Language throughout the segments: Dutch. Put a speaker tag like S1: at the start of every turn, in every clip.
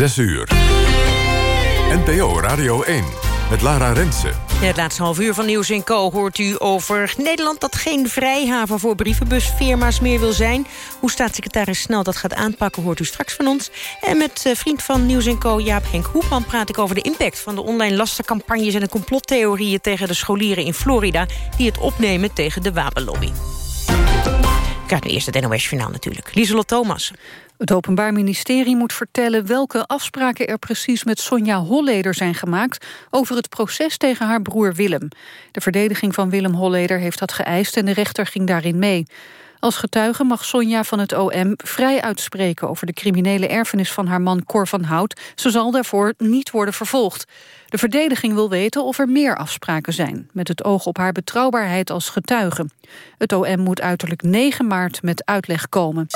S1: 6 uur. NPO Radio 1 met Lara Rensen.
S2: Het laatste half uur van Nieuws in Co hoort u over Nederland... dat geen vrijhaven voor brievenbusfirma's meer wil zijn. Hoe staatssecretaris Snel dat gaat aanpakken hoort u straks van ons. En met uh, vriend van Nieuws in Co, Jaap Henk Hoepman... praat ik over de impact van de online lastencampagnes... en de complottheorieën tegen de scholieren in Florida... die het opnemen tegen de wapenlobby. Krijgt nu eerst het NOS-journaal natuurlijk. Lieselot Thomas.
S3: Het Openbaar Ministerie moet vertellen welke afspraken er precies met Sonja Holleder zijn gemaakt over het proces tegen haar broer Willem. De verdediging van Willem Holleder heeft dat geëist en de rechter ging daarin mee. Als getuige mag Sonja van het OM vrij uitspreken over de criminele erfenis van haar man Cor van Hout. Ze zal daarvoor niet worden vervolgd. De verdediging wil weten of er meer afspraken zijn, met het oog op haar betrouwbaarheid als getuige. Het OM moet uiterlijk 9 maart met uitleg komen.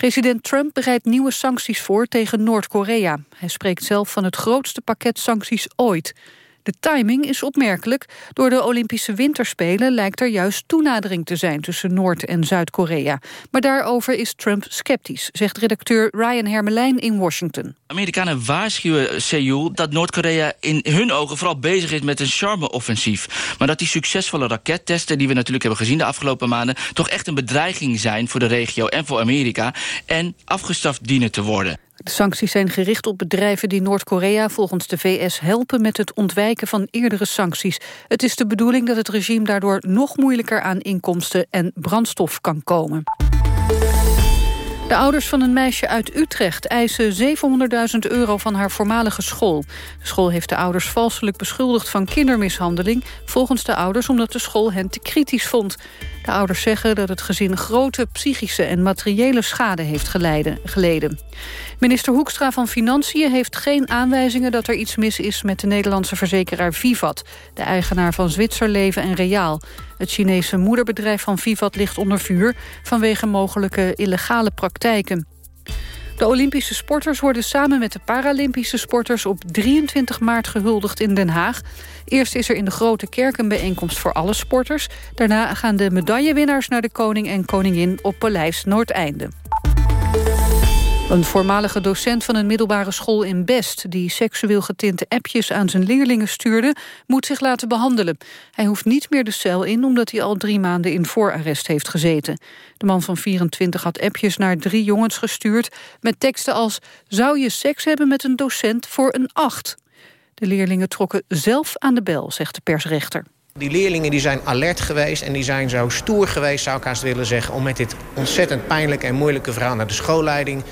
S3: President Trump bereidt nieuwe sancties voor tegen Noord-Korea. Hij spreekt zelf van het grootste pakket sancties ooit. De timing is opmerkelijk. Door de Olympische Winterspelen lijkt er juist toenadering te zijn tussen Noord- en Zuid-Korea. Maar daarover is Trump sceptisch, zegt redacteur Ryan Hermelijn in Washington.
S4: Amerikanen waarschuwen Seoul dat Noord-Korea in hun ogen vooral bezig is met een charme-offensief. Maar dat die succesvolle rakettesten die we natuurlijk hebben gezien de afgelopen maanden toch echt een bedreiging zijn voor de regio en voor Amerika en afgestraft dienen te worden.
S3: De sancties zijn gericht op bedrijven die Noord-Korea volgens de VS helpen met het ontwijken van eerdere sancties. Het is de bedoeling dat het regime daardoor nog moeilijker aan inkomsten en brandstof kan komen. De ouders van een meisje uit Utrecht eisen 700.000 euro van haar voormalige school. De school heeft de ouders valselijk beschuldigd van kindermishandeling... volgens de ouders omdat de school hen te kritisch vond. De ouders zeggen dat het gezin grote psychische en materiële schade heeft geleden. Minister Hoekstra van Financiën heeft geen aanwijzingen dat er iets mis is met de Nederlandse verzekeraar Vivat, de eigenaar van Zwitserleven en Reaal. Het Chinese moederbedrijf van Vivat ligt onder vuur vanwege mogelijke illegale praktijken. De Olympische sporters worden samen met de Paralympische sporters op 23 maart gehuldigd in Den Haag. Eerst is er in de Grote Kerk een bijeenkomst voor alle sporters. Daarna gaan de medaillewinnaars naar de koning en koningin op Paleis Noordeinde. Een voormalige docent van een middelbare school in Best... die seksueel getinte appjes aan zijn leerlingen stuurde... moet zich laten behandelen. Hij hoeft niet meer de cel in... omdat hij al drie maanden in voorarrest heeft gezeten. De man van 24 had appjes naar drie jongens gestuurd... met teksten als... zou je seks hebben met een docent voor een acht? De leerlingen trokken zelf aan de bel, zegt de persrechter.
S5: Die leerlingen die zijn alert geweest en die zijn zo stoer geweest, zou ik haast willen zeggen... om met dit ontzettend pijnlijke en moeilijke verhaal naar de schoolleiding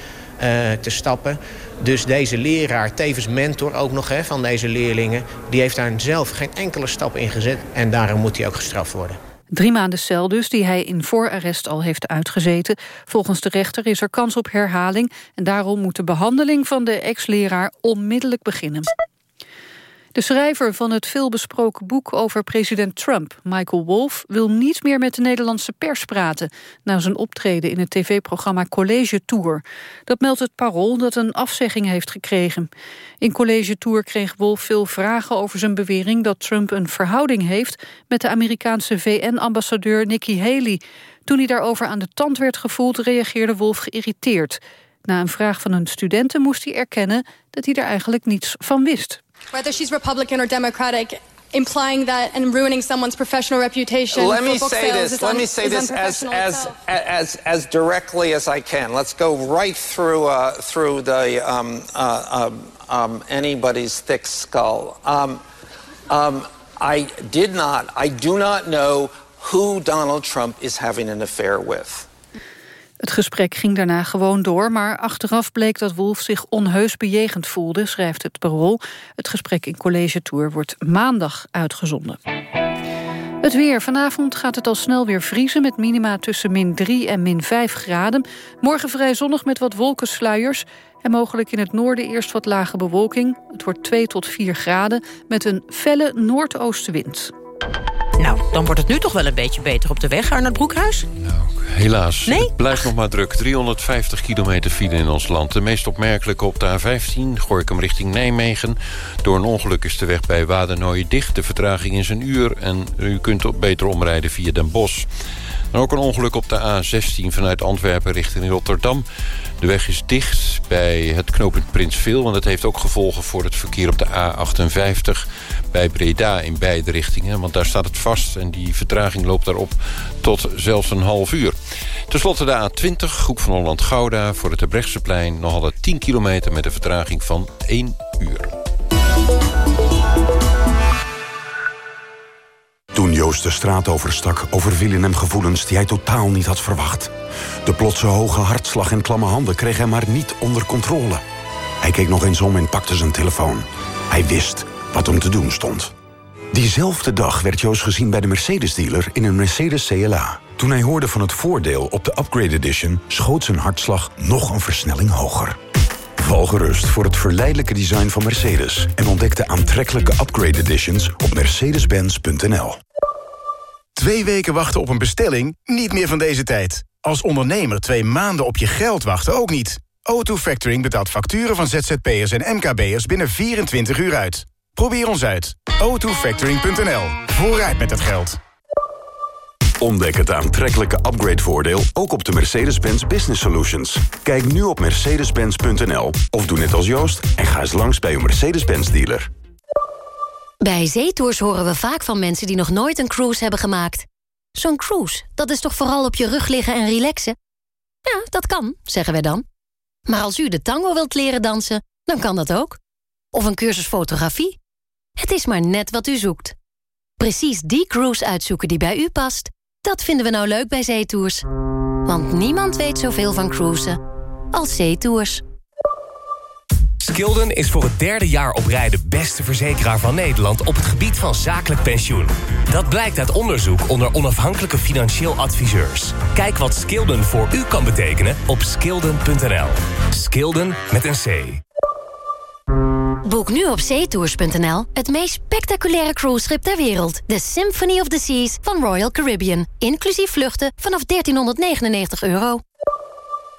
S5: te stappen. Dus deze leraar, tevens mentor ook nog hè, van deze leerlingen... die heeft daar zelf geen enkele stap in gezet en daarom moet hij ook gestraft worden.
S3: Drie maanden cel dus, die hij in voorarrest al heeft uitgezeten. Volgens de rechter is er kans op herhaling... en daarom moet de behandeling van de ex-leraar onmiddellijk beginnen. De schrijver van het veelbesproken boek over president Trump, Michael Wolff, wil niet meer met de Nederlandse pers praten... na zijn optreden in het tv-programma College Tour. Dat meldt het Parool dat een afzegging heeft gekregen. In College Tour kreeg Wolff veel vragen over zijn bewering... dat Trump een verhouding heeft met de Amerikaanse VN-ambassadeur Nikki Haley. Toen hij daarover aan de tand werd gevoeld, reageerde Wolff geïrriteerd. Na een vraag van een studenten moest hij erkennen dat hij er eigenlijk niets van wist.
S6: Whether she's Republican or Democratic, implying that and ruining someone's professional reputation.
S7: Let me say this. Let me say this as as, as as directly as I can. Let's go right through uh, through the um, uh, um, um, anybody's thick skull. Um, um, I did not. I do not know who Donald Trump is having an affair with.
S3: Het gesprek ging daarna gewoon door, maar achteraf bleek dat Wolf zich onheus bejegend voelde, schrijft het Parool. Het gesprek in College Tour wordt maandag uitgezonden. Het weer. Vanavond gaat het al snel weer vriezen... met minima tussen min 3 en min 5 graden. Morgen vrij zonnig met wat wolkensluiers... en mogelijk in het noorden eerst wat lage bewolking. Het wordt 2 tot 4 graden met een felle noordoostenwind.
S2: Nou, dan wordt het nu toch wel een beetje beter op de weg, Arnold Broekhuis?
S8: Nou, helaas. Nee? Het blijft nog maar druk. 350 kilometer file in ons land. De meest opmerkelijke op de A15, hem richting Nijmegen. Door een ongeluk is de weg bij Wadernooien dicht. De vertraging is een uur en u kunt beter omrijden via Den Bosch. En ook een ongeluk op de A16 vanuit Antwerpen richting Rotterdam. De weg is dicht bij het knooppunt Prinsveel... want dat heeft ook gevolgen voor het verkeer op de A58 bij Breda in beide richtingen. Want daar staat het vast en die vertraging loopt daarop tot zelfs een half uur. Ten slotte de A20, Groep van Holland-Gouda... voor het Terbrechtseplein nog altijd 10 kilometer met een vertraging van 1 uur.
S9: Toen Joost de straat overstak, overvielen hem gevoelens die hij totaal niet had verwacht. De plotse hoge hartslag en klamme handen kreeg hij maar niet onder controle. Hij keek nog eens om en pakte zijn telefoon. Hij wist wat hem te doen stond. Diezelfde dag werd Joost gezien bij de Mercedes-dealer in een Mercedes CLA. Toen hij hoorde van het voordeel op de Upgrade Edition... schoot zijn hartslag nog een versnelling hoger. Val gerust voor het verleidelijke design van Mercedes... en ontdek de aantrekkelijke Upgrade Editions op mercedes-benz.nl.
S10: Twee weken wachten op een bestelling? Niet meer van deze tijd. Als ondernemer twee maanden op je geld wachten ook niet. O2 Factoring betaalt facturen van ZZP'ers en MKB'ers binnen 24 uur uit. Probeer ons uit. o2factoring.nl. Vooruit met het geld.
S9: Ontdek het aantrekkelijke upgrade-voordeel ook op de Mercedes-Benz Business Solutions. Kijk nu op mercedes-benz.nl of doe net als Joost... en ga eens langs bij uw Mercedes-Benz dealer.
S11: Bij zeetours horen we vaak van mensen die nog nooit een cruise hebben gemaakt. Zo'n cruise, dat is toch vooral op je rug liggen en relaxen? Ja, dat kan, zeggen wij dan. Maar als u de tango wilt leren dansen, dan kan dat ook. Of een cursus fotografie. Het is maar net wat u zoekt. Precies die cruise uitzoeken die bij u past, dat vinden we nou leuk bij zeetours. Want niemand weet zoveel van cruisen als zeetours.
S12: Skilden is voor het derde jaar op rij de beste verzekeraar van Nederland op het gebied van zakelijk pensioen. Dat blijkt uit onderzoek onder onafhankelijke financieel adviseurs. Kijk wat Skilden voor u kan betekenen op skilden.nl. Skilden met een C.
S11: Boek nu op zeetours.nl het meest spectaculaire cruiseschip ter wereld. De Symphony of the Seas van Royal Caribbean. Inclusief vluchten vanaf 1399 euro.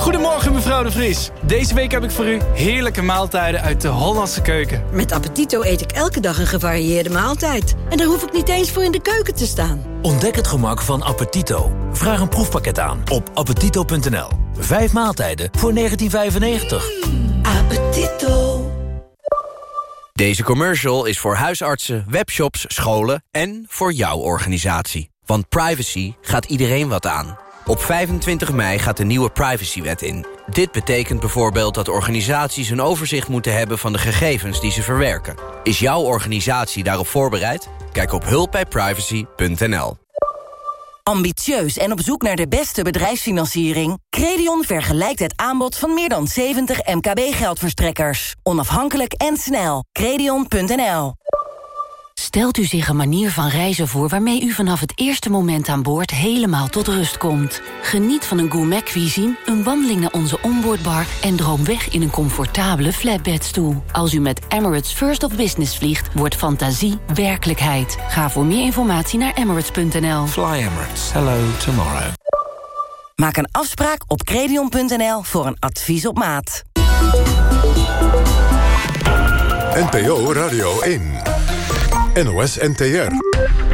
S13: Goedemorgen mevrouw de Vries. Deze week heb ik voor u heerlijke maaltijden uit de Hollandse keuken.
S14: Met Appetito eet ik elke dag een gevarieerde maaltijd. En daar hoef ik niet eens voor in de keuken te staan.
S15: Ontdek het gemak van Appetito. Vraag een proefpakket aan op appetito.nl. Vijf maaltijden voor 1995.
S14: Mm, appetito.
S16: Deze commercial is voor huisartsen, webshops, scholen en voor jouw organisatie. Want privacy gaat iedereen wat aan. Op 25 mei gaat de nieuwe privacywet in. Dit betekent bijvoorbeeld dat organisaties een overzicht moeten hebben van de gegevens die ze verwerken. Is jouw organisatie daarop voorbereid? Kijk op hulpbijprivacy.nl.
S17: Ambitieus en op zoek naar de beste bedrijfsfinanciering? Credion vergelijkt het aanbod van meer dan 70 MKB-geldverstrekkers. Onafhankelijk en snel. Credion.nl
S18: Stelt u zich een manier van reizen voor waarmee u vanaf het eerste moment aan boord helemaal tot rust komt. Geniet van een gourmet cuisine, een wandeling naar onze onboardbar en droom weg in een comfortabele flatbedstoel. Als u met Emirates First of Business vliegt, wordt fantasie werkelijkheid. Ga voor meer informatie naar emirates.nl.
S15: Fly Emirates. Hello tomorrow.
S17: Maak een afspraak op credion.nl voor een advies op maat.
S1: NPO Radio 1. NOS NTR.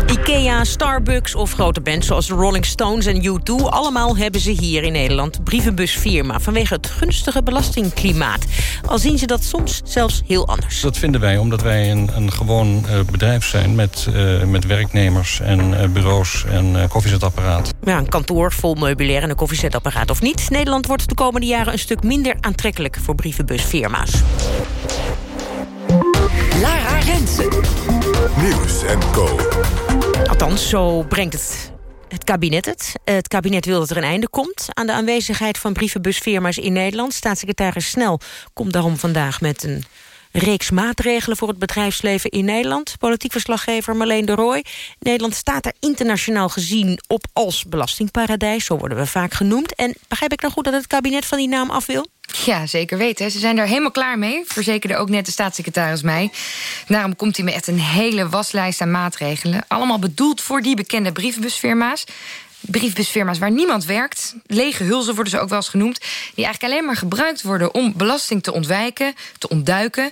S2: IKEA, Starbucks of grote bands zoals de Rolling Stones en U2... allemaal hebben ze hier in Nederland brievenbusfirma... vanwege het gunstige belastingklimaat. Al zien ze dat soms zelfs heel anders.
S19: Dat vinden wij omdat wij een, een gewoon uh, bedrijf zijn... met, uh, met werknemers en uh, bureaus en koffiezetapparaat.
S2: Ja, een kantoor vol meubilair en een koffiezetapparaat of niet. Nederland wordt de komende jaren een stuk minder aantrekkelijk... voor brievenbusfirma's.
S17: Lara Rensen.
S1: Nieuws en Co.
S2: Althans, zo brengt het het kabinet het. Het kabinet wil dat er een einde komt aan de aanwezigheid van brievenbusfirma's in Nederland. Staatssecretaris Snel komt daarom vandaag met een reeks maatregelen voor het bedrijfsleven in Nederland. Politiek verslaggever Marleen de Rooij. Nederland staat er internationaal gezien op als belastingparadijs. Zo worden we vaak genoemd. En begrijp ik nou goed dat het kabinet van die naam af wil?
S20: Ja, zeker weten. Ze zijn er helemaal klaar mee, verzekerde ook net de staatssecretaris mij. Daarom komt hij met echt een hele waslijst aan maatregelen. Allemaal bedoeld voor die bekende brievenbusfirma's briefbusfirma's waar niemand werkt. Lege hulzen worden ze ook wel eens genoemd. Die eigenlijk alleen maar gebruikt worden om belasting te ontwijken, te ontduiken.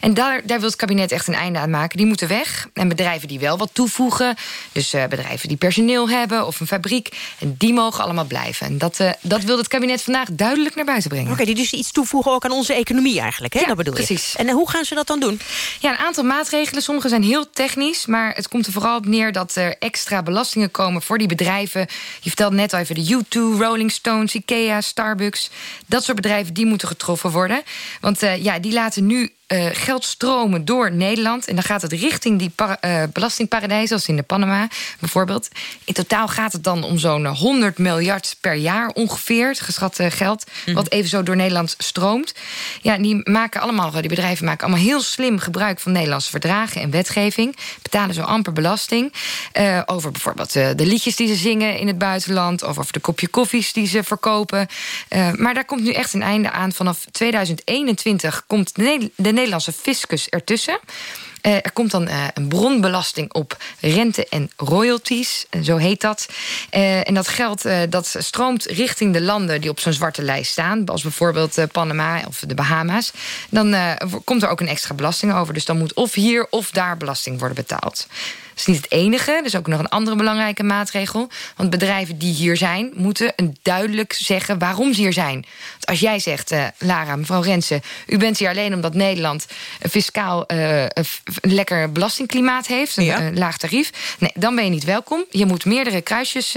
S20: En daar, daar wil het kabinet echt een einde aan maken. Die moeten weg. En bedrijven die wel wat toevoegen, dus uh, bedrijven die personeel hebben of een fabriek, en die mogen allemaal blijven. En dat, uh, dat wil het kabinet vandaag duidelijk naar buiten brengen.
S2: Oké, die dus iets toevoegen ook aan onze economie eigenlijk, hè?
S20: Ja,
S2: dat bedoel
S20: precies.
S2: Je. En uh, hoe gaan ze dat dan doen?
S20: Ja, een aantal maatregelen. Sommige zijn heel technisch, maar het komt er vooral op neer dat er extra belastingen komen voor die bedrijven je vertelde net al even de U2, Rolling Stones, Ikea, Starbucks. Dat soort bedrijven die moeten getroffen worden. Want uh, ja, die laten nu uh, geld stromen door Nederland. En dan gaat het richting die uh, belastingparadijzen, zoals in de Panama bijvoorbeeld. In totaal gaat het dan om zo'n 100 miljard per jaar ongeveer, het geschatte geld, mm. wat even zo door Nederland stroomt. Ja, die maken allemaal, die bedrijven maken allemaal heel slim gebruik van Nederlandse verdragen en wetgeving. Betalen zo amper belasting. Uh, over bijvoorbeeld de liedjes die ze zingen in het buitenland, of over de kopje koffies die ze verkopen. maar daar komt nu echt een einde aan. Vanaf 2021 komt de, de Nederlandse fiscus ertussen. Uh, er komt dan uh, een bronbelasting op rente en royalties, en zo heet dat. En dat geld dat stroomt richting de landen die op zo'n zwarte lijst staan, als bijvoorbeeld Panama of de Bahama's. Dan komt er ook een extra belasting over. Dus dan moet of hier of daar belasting worden betaald. Dat is niet het enige. Is ook nog een andere belangrijke maatregel. Want bedrijven die hier zijn, moeten een duidelijk zeggen waarom ze hier zijn. Want als jij zegt, uh, Lara, mevrouw Rensen, u bent hier alleen omdat Nederland een fiscaal uh, een lekker belastingklimaat heeft, een ja. laag tarief. Nee, dan ben je niet welkom. Je moet meerdere kruisjes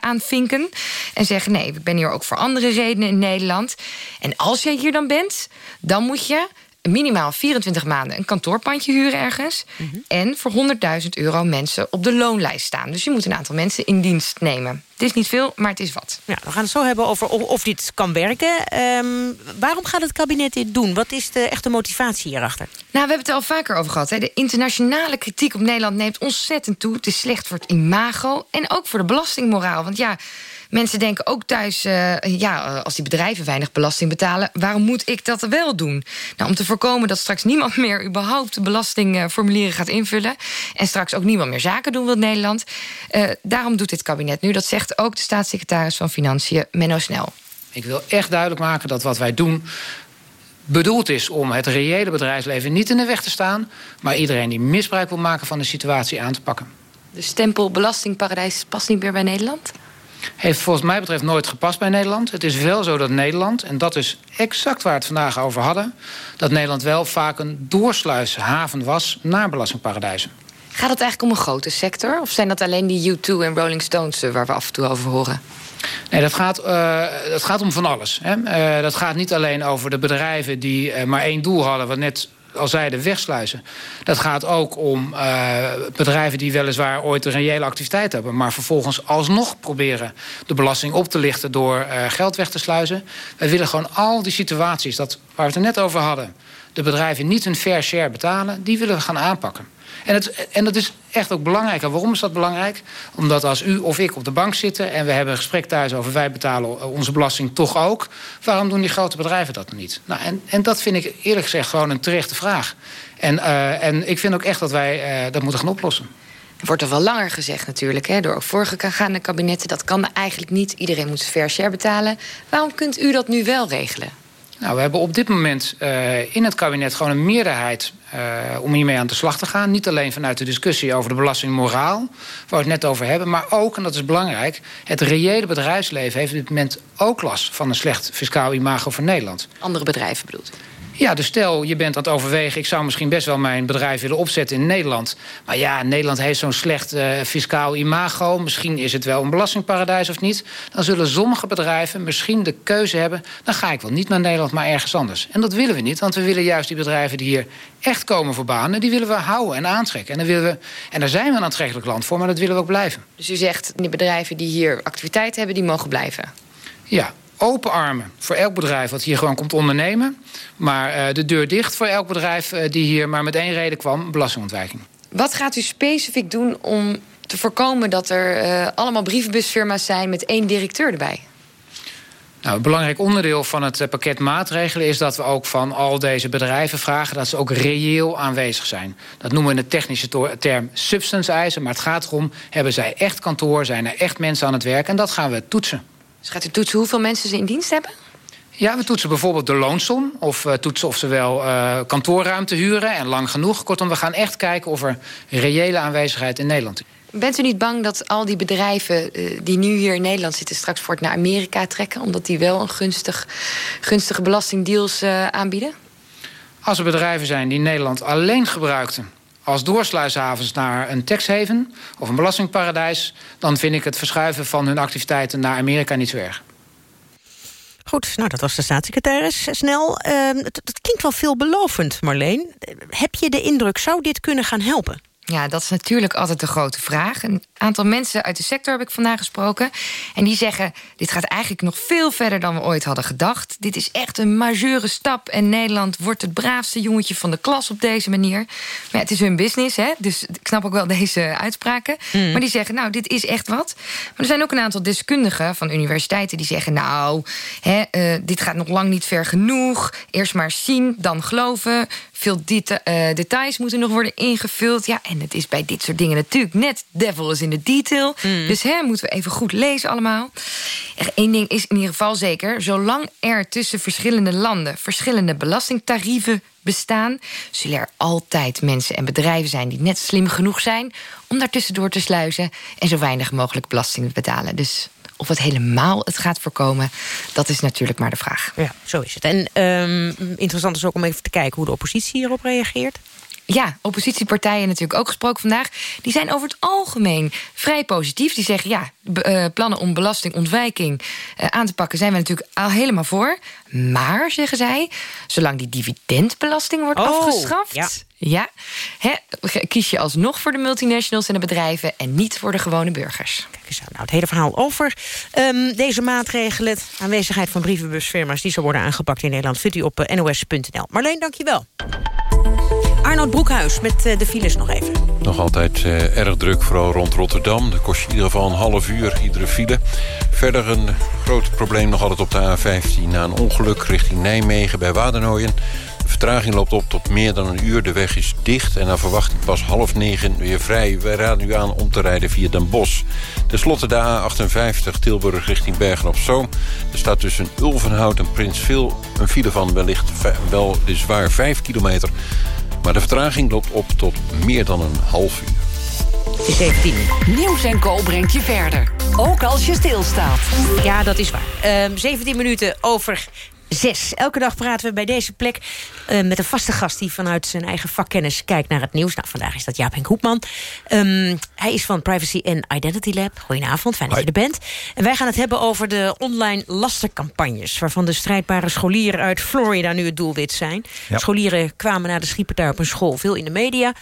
S20: aanvinken en zeggen: nee, ik ben hier ook voor andere redenen in Nederland. En als jij hier dan bent, dan moet je minimaal 24 maanden een kantoorpandje huren ergens. Mm -hmm. En voor 100.000 euro mensen op de loonlijst staan. Dus je moet een aantal mensen in dienst nemen. Het is niet veel, maar het is wat.
S2: Ja, we gaan het zo hebben over of, of dit kan werken. Um, waarom gaat het kabinet dit doen? Wat is de echte motivatie hierachter?
S20: Nou, we hebben het er al vaker over gehad. Hè. De internationale kritiek op Nederland neemt ontzettend toe. Het is slecht voor het imago en ook voor de belastingmoraal. Want ja... Mensen denken ook thuis, uh, ja, als die bedrijven weinig belasting betalen... waarom moet ik dat wel doen? Nou, om te voorkomen dat straks niemand meer überhaupt belastingformulieren gaat invullen... en straks ook niemand meer zaken doen wil Nederland... Uh, daarom doet dit kabinet nu. Dat zegt ook de staatssecretaris van Financiën, Menno Snel.
S21: Ik wil echt duidelijk maken dat wat wij doen bedoeld is om het reële bedrijfsleven niet in de weg te staan... maar iedereen die misbruik wil maken van de situatie aan te pakken.
S20: De stempel belastingparadijs past niet meer bij Nederland?
S21: Heeft volgens mij betreft nooit gepast bij Nederland. Het is wel zo dat Nederland, en dat is exact waar we het vandaag over hadden... dat Nederland wel vaak een doorsluishaven was naar belastingparadijzen.
S20: Gaat het eigenlijk om een grote sector? Of zijn dat alleen die U2 en Rolling Stones eh, waar we af en toe over horen?
S21: Nee, dat gaat, uh, dat gaat om van alles. Hè. Uh, dat gaat niet alleen over de bedrijven die uh, maar één doel hadden... wat net al zeiden, wegsluizen. Dat gaat ook om uh, bedrijven die weliswaar ooit een reële activiteit hebben... maar vervolgens alsnog proberen de belasting op te lichten... door uh, geld weg te sluizen. Wij willen gewoon al die situaties, dat, waar we het er net over hadden... de bedrijven niet een fair share betalen, die willen we gaan aanpakken. En, het, en dat is echt ook belangrijk. En waarom is dat belangrijk? Omdat als u of ik op de bank zitten... en we hebben een gesprek thuis over wij betalen onze belasting toch ook... waarom doen die grote bedrijven dat niet? Nou, en, en dat vind ik eerlijk gezegd gewoon een terechte vraag. En, uh, en ik vind ook echt dat wij uh, dat moeten gaan oplossen.
S20: Wordt er wel langer gezegd natuurlijk, hè, door voorgaande kabinetten. Dat kan eigenlijk niet. Iedereen moet fair share betalen. Waarom kunt u dat nu wel regelen?
S21: Nou, we hebben op dit moment uh, in het kabinet gewoon een meerderheid uh, om hiermee aan de slag te gaan. Niet alleen vanuit de discussie over de belastingmoraal, waar we het net over hebben, maar ook, en dat is belangrijk, het reële bedrijfsleven heeft op dit moment ook last van een slecht fiscaal imago voor Nederland.
S20: Andere bedrijven bedoelt?
S21: Ja, dus stel, je bent aan het overwegen... ik zou misschien best wel mijn bedrijf willen opzetten in Nederland. Maar ja, Nederland heeft zo'n slecht uh, fiscaal imago. Misschien is het wel een belastingparadijs of niet. Dan zullen sommige bedrijven misschien de keuze hebben... dan ga ik wel niet naar Nederland, maar ergens anders. En dat willen we niet, want we willen juist die bedrijven... die hier echt komen voor banen, die willen we houden en aantrekken. En, dan willen we, en daar zijn we een aantrekkelijk land voor, maar dat willen we ook blijven.
S20: Dus u zegt, die bedrijven die hier activiteit hebben... die mogen blijven?
S21: Ja, open armen voor elk bedrijf wat hier gewoon komt ondernemen. Maar uh, de deur dicht voor elk bedrijf uh, die hier maar met één reden kwam: belastingontwijking.
S20: Wat gaat u specifiek doen om te voorkomen dat er uh, allemaal brievenbusfirma's zijn met één directeur erbij?
S21: Nou, een belangrijk onderdeel van het eh, pakket maatregelen is dat we ook van al deze bedrijven vragen dat ze ook reëel aanwezig zijn. Dat noemen we in de technische term substance eisen, maar het gaat erom: hebben zij echt kantoor, zijn er echt mensen aan het werk en dat gaan we toetsen.
S20: Dus gaat u toetsen hoeveel mensen ze in dienst hebben?
S21: Ja, we toetsen bijvoorbeeld de loonsom. Of uh, toetsen of ze wel uh, kantoorruimte huren en lang genoeg. Kortom, we gaan echt kijken of er reële aanwezigheid in Nederland is.
S20: Bent u niet bang dat al die bedrijven uh, die nu hier in Nederland zitten... straks voort naar Amerika trekken? Omdat die wel een gunstig, gunstige belastingdeals aanbieden?
S21: Als er bedrijven zijn die Nederland alleen gebruikten als doorsluishavens naar een taxhaven of een belastingparadijs... dan vind ik het verschuiven van hun activiteiten naar Amerika niet zo erg.
S2: Goed, nou dat was de staatssecretaris. Snel, uh, het, het klinkt wel veelbelovend, Marleen. Heb je de indruk, zou dit kunnen gaan helpen?
S20: Ja, dat is natuurlijk altijd de grote vraag. Aantal mensen uit de sector heb ik vandaag gesproken. En die zeggen, dit gaat eigenlijk nog veel verder dan we ooit hadden gedacht. Dit is echt een majeure stap. En Nederland wordt het braafste jongetje van de klas op deze manier. Maar ja, het is hun business, hè? dus ik snap ook wel deze uitspraken. Mm. Maar die zeggen, nou, dit is echt wat. Maar er zijn ook een aantal deskundigen van universiteiten... die zeggen, nou, hè, uh, dit gaat nog lang niet ver genoeg. Eerst maar zien, dan geloven. Veel deta uh, details moeten nog worden ingevuld. Ja, en het is bij dit soort dingen natuurlijk net devil is in the detail. Mm. Dus hè, moeten we even goed lezen allemaal. Eén ding is in ieder geval zeker. Zolang er tussen verschillende landen verschillende belastingtarieven bestaan... zullen er altijd mensen en bedrijven zijn die net slim genoeg zijn... om daartussendoor te sluizen en zo weinig mogelijk belasting te betalen. Dus of het helemaal het gaat voorkomen, dat is natuurlijk maar de vraag.
S2: Ja, zo is het. En um, interessant is ook om even te kijken hoe de oppositie hierop reageert.
S20: Ja, oppositiepartijen natuurlijk ook gesproken vandaag. Die zijn over het algemeen vrij positief. Die zeggen, ja, uh, plannen om belastingontwijking uh, aan te pakken... zijn we natuurlijk al helemaal voor. Maar, zeggen zij, zolang die dividendbelasting wordt oh, afgeschaft... Ja. Ja, hè, kies je alsnog voor de multinationals en de bedrijven... en niet voor de gewone burgers.
S2: Kijk eens nou het hele verhaal over um, deze maatregelen. Aanwezigheid van brievenbusfirma's die zo worden aangepakt in Nederland... vindt u op uh, nos.nl. Marleen, dank je wel. Arnold Broekhuis met uh, de files nog even.
S8: Nog altijd uh, erg druk, vooral rond Rotterdam. Dat kost in ieder geval een half uur, iedere file. Verder een groot probleem nog altijd op de A15... na een ongeluk richting Nijmegen bij Wadernooien. De vertraging loopt op tot meer dan een uur. De weg is dicht en naar verwachting pas half negen weer vrij. Wij raden u aan om te rijden via Den Bosch. Ten slotte de A58 Tilburg richting Bergen-op-Zoom. Er staat tussen Ulvenhout en Prinsveel een file van wellicht weliswaar 5 kilometer... Maar de vertraging loopt op tot meer dan een half uur.
S2: 17.
S18: Nieuws en Co brengt je verder. Ook als je stilstaat.
S2: Ja, dat is waar. Uh, ehm, 17 minuten over zes. Elke dag praten we bij deze plek uh, met een vaste gast... die vanuit zijn eigen vakkennis kijkt naar het nieuws. Nou, vandaag is dat Jaap Henk Hoepman. Um, hij is van Privacy and Identity Lab. Goedenavond, fijn dat je er bent. En wij gaan het hebben over de online lastercampagnes... waarvan de strijdbare scholieren uit Florida nu het doelwit zijn. Ja. Scholieren kwamen na de schiepartij op een school veel in de media...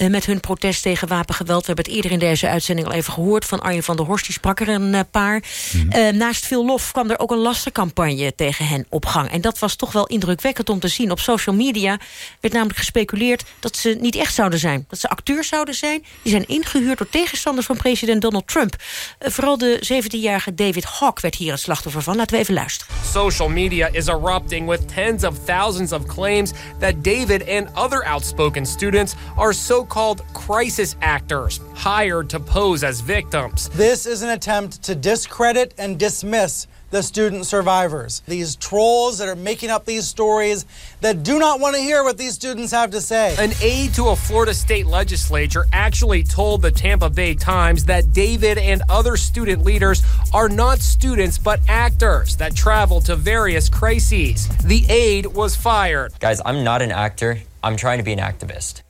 S2: Uh, met hun protest tegen wapengeweld. We hebben het eerder in deze uitzending al even gehoord... van Arjen van der Horst, die sprak er een uh, paar. Mm -hmm. naast veel lof kwam er ook een lastercampagne tegen hen op En dat was toch wel indrukwekkend om te zien. Op social media werd namelijk gespeculeerd dat ze niet echt zouden zijn. Dat ze acteurs zouden zijn. Die zijn ingehuurd door tegenstanders van president Donald Trump. Uh, vooral de 17-jarige David Hawk werd hier het slachtoffer van. Laten we even luisteren.
S22: Social media is erupting with tens of thousands of claims that David and other outspoken students are so-called crisis actors hired to pose as victims.
S23: This is an attempt to discredit and dismiss the student survivors. These trolls that are making up these stories that do not want to hear what these students have to say.
S22: An aide to a Florida state legislature actually told the Tampa Bay Times that David and other student leaders are not students but actors that travel to various crises. The aide was fired.
S24: Guys, I'm not an actor. I'm trying to be an activist.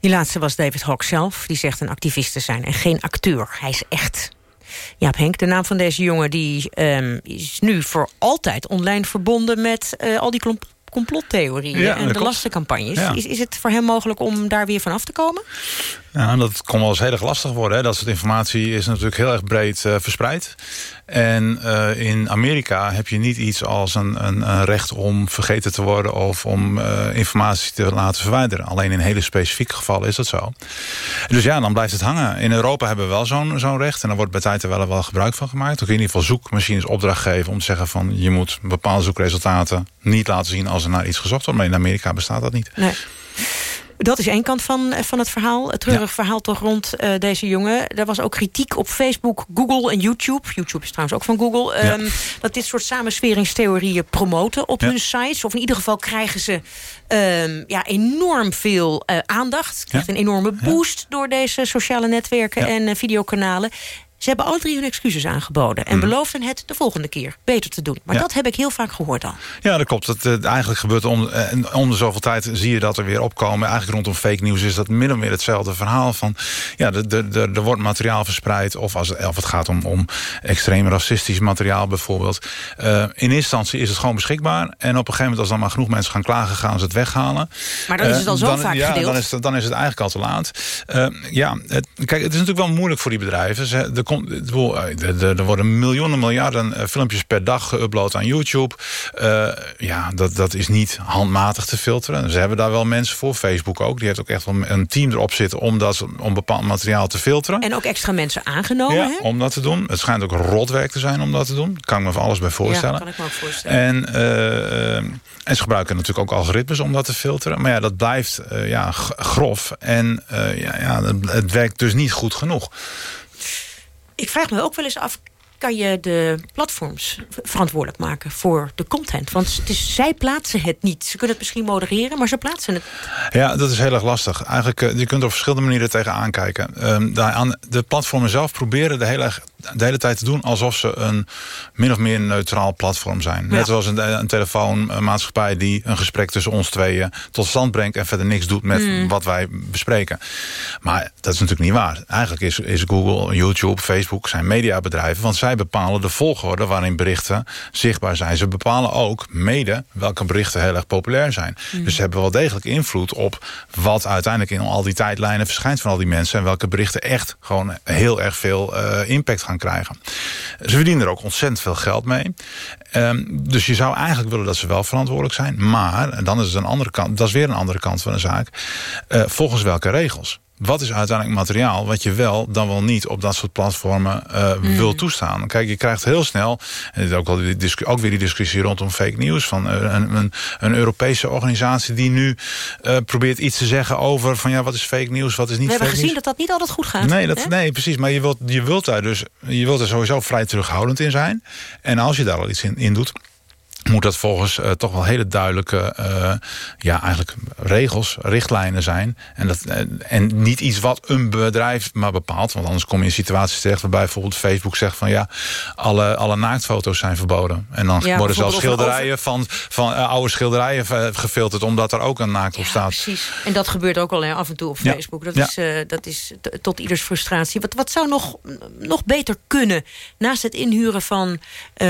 S2: Die laatste was David Hawk zelf. Die zegt een activist te zijn en geen acteur. Hij is echt Jaap Henk, de naam van deze jongen die, um, is nu voor altijd online verbonden... met uh, al die complottheorieën ja, en de lastencampagnes. Ja. Is, is het voor hem mogelijk om daar weer van af te komen?
S25: Ja, dat kon wel eens heel erg lastig worden. Hè. Dat soort informatie is natuurlijk heel erg breed uh, verspreid. En uh, in Amerika heb je niet iets als een, een, een, recht om vergeten te worden... of om uh, informatie te laten verwijderen. Alleen in hele specifieke gevallen is dat zo. Dus ja, dan blijft het hangen. In Europa hebben we wel zo'n zo'n recht. En daar wordt bij tijd er wel, wel gebruik van gemaakt. Ook in ieder geval zoekmachines opdracht geven om te zeggen van... je moet bepaalde zoekresultaten niet laten zien als er naar iets gezocht wordt. Maar in Amerika bestaat dat niet.
S2: Nee. Dat is één kant van, eh, van het verhaal. Het treurig verhaal toch rond uh, deze jongen. Er was ook kritiek op Facebook, Google en YouTube. YouTube is trouwens ook van Google. Ja. Um, dat dit soort samensweringstheorieën promoten op ja. hun sites. Of in ieder geval krijgen ze um, ja, enorm veel uh, aandacht. Krijgt een enorme boost door deze sociale netwerken en uh, videokanalen. Ze hebben alle drie hun excuses aangeboden. En mm. beloofden het de volgende keer beter te doen. Maar ja. dat heb ik heel vaak gehoord al.
S25: Ja, dat klopt. Het, uh, eigenlijk gebeurt om, uh, om de zoveel tijd zie je dat er weer opkomen. Eigenlijk rondom fake news is dat min of meer hetzelfde verhaal. Van, ja, er wordt materiaal verspreid. Of, als, of het gaat om, om extreem racistisch materiaal bijvoorbeeld. Uh, in eerste instantie is het gewoon beschikbaar. En op een gegeven moment als dan maar genoeg mensen gaan klagen... gaan ze het weghalen.
S2: Maar dan is het al zo
S25: dan,
S2: vaak
S25: ja,
S2: gedeeld.
S25: Dan is, het, dan is het eigenlijk al te laat. ja, het, kijk, het is natuurlijk wel moeilijk voor die bedrijven. Ze, de komt, er worden miljoenen, miljarden filmpjes per dag geüpload aan YouTube. Uh, ja, dat, dat is niet handmatig te filteren. Ze hebben daar wel mensen voor. Facebook ook. Die heeft ook echt wel een team erop zitten om, dat, om bepaald materiaal te filteren.
S2: En ook extra mensen aangenomen,
S25: ja,
S2: hè?
S25: om dat te doen. Het schijnt ook rotwerk te zijn om dat te doen. Kan ik me van alles bij voorstellen.
S2: Ja, kan ik me ook voorstellen.
S25: En, uh, en ze gebruiken natuurlijk ook algoritmes om dat te filteren. Maar ja, dat blijft uh, ja, grof. En ja, ja, het werkt dus niet goed genoeg
S2: ik vraag me ook wel eens af... kan je de platforms verantwoordelijk maken voor de content? Want het is, zij plaatsen het niet. Ze kunnen het misschien modereren, maar ze plaatsen het.
S25: Ja, dat is heel erg lastig. Eigenlijk, je kunt er op verschillende manieren tegenaan kijken. Um, de platformen zelf proberen de hele, de hele tijd te doen... alsof ze een min of meer neutraal platform zijn. Ja. Net zoals een, een telefoonmaatschappij die een gesprek tussen ons tweeën... tot stand brengt en verder niks doet met mm. wat wij bespreken. Maar dat is natuurlijk niet waar. Eigenlijk is, is Google, YouTube, Facebook zijn mediabedrijven... want zij bepalen de volgorde waarin berichten zichtbaar zijn. Ze bepalen ook mede welke berichten heel erg populair zijn. Mm. Dus ze hebben wel degelijk invloed op wat uiteindelijk in al die tijdlijnen verschijnt van al die mensen... en welke berichten echt gewoon heel erg veel uh, impact krijgen. Ze verdienen er ook ontzettend veel geld mee. Um, dus je zou eigenlijk willen dat ze wel verantwoordelijk zijn. Maar, dan is het een andere kant, dat is weer een andere kant van de zaak. Uh, volgens welke regels? Wat is uiteindelijk materiaal wat je wel, dan wel niet op dat soort platformen uh, mm. wil toestaan? Kijk, je krijgt heel snel, en dit is ook, al die ook weer die discussie rondom fake news, van uh, een, een, een, Europese organisatie die nu uh, probeert iets te zeggen over van ja, wat is fake news, wat is niet
S2: fake
S25: news.
S2: We hebben gezien dat dat niet altijd goed gaat.
S25: Nee, dat, nee precies. Maar je wilt, je wilt daar dus, je wilt er sowieso vrij terughoudend in zijn. En als je daar al iets in, in doet, moet dat volgens uh, toch wel hele duidelijke uh, ja, eigenlijk regels, richtlijnen zijn. En, dat, uh, en niet iets wat een bedrijf maar bepaalt. Want anders kom je in situaties terecht waarbij bijvoorbeeld Facebook zegt van ja, alle, alle naaktfoto's zijn verboden. En dan ja, worden zelfs schilderijen van, van oude schilderijen gefilterd omdat er ook een naakt op
S2: ja,
S25: staat.
S2: Precies. En dat gebeurt ook al af en toe op Facebook. Dat, is, dat is tot ieders frustratie. Wat, wat zou nog, nog beter kunnen naast het inhuren van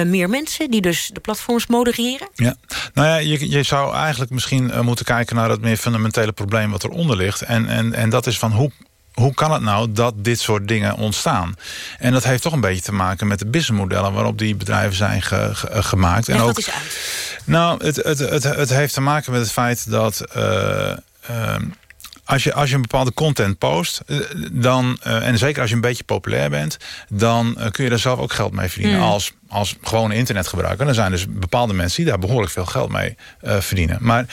S2: meer mensen die dus de platforms modereren?
S25: Ja, nou ja, je, je zou eigenlijk misschien uh, moeten kijken naar het meer fundamentele probleem wat eronder ligt. En, en, en dat is van hoe, hoe kan het nou dat dit soort dingen ontstaan? En dat heeft toch een beetje te maken met de businessmodellen waarop die bedrijven zijn ge, ge, gemaakt. En ook,
S2: uit.
S25: Nou, het, het, het, het heeft te maken met het feit dat. Uh, uh, als je, als je een bepaalde content post, dan, uh, en zeker als je een beetje populair bent, dan uh, kun je daar zelf ook geld mee verdienen. Mm. Als, als gewone internetgebruiker. Dan zijn dus bepaalde mensen die daar behoorlijk veel geld mee uh, verdienen. Maar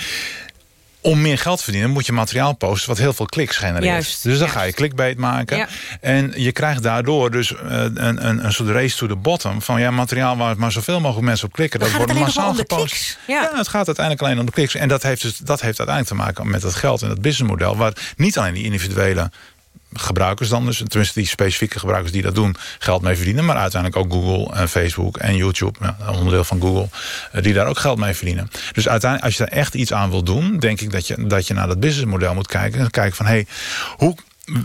S25: om meer geld te verdienen moet je materiaal posten wat heel veel kliks genereert.
S2: Juist,
S25: dus dan
S2: juist.
S25: ga je clickbait maken.
S2: Ja.
S25: En je krijgt daardoor dus uh, een, een, een soort race to the bottom. Van ja, materiaal waar maar zoveel mogelijk mensen op klikken.
S2: Dan
S25: dat wordt massaal gepost.
S2: Ja.
S25: ja, het gaat uiteindelijk alleen om de kliks. En dat heeft, dus, dat heeft uiteindelijk te maken met dat geld en dat businessmodel. Waar niet alleen die individuele gebruikers dan dus, tenminste die specifieke gebruikers die dat doen, geld mee verdienen. Maar uiteindelijk ook Google en Facebook en YouTube, ja, een onderdeel van Google, die daar ook geld mee verdienen. Dus uiteindelijk, als je daar echt iets aan wil doen, denk ik dat je, dat je naar dat businessmodel moet kijken. En kijken van, hé, hey, hoe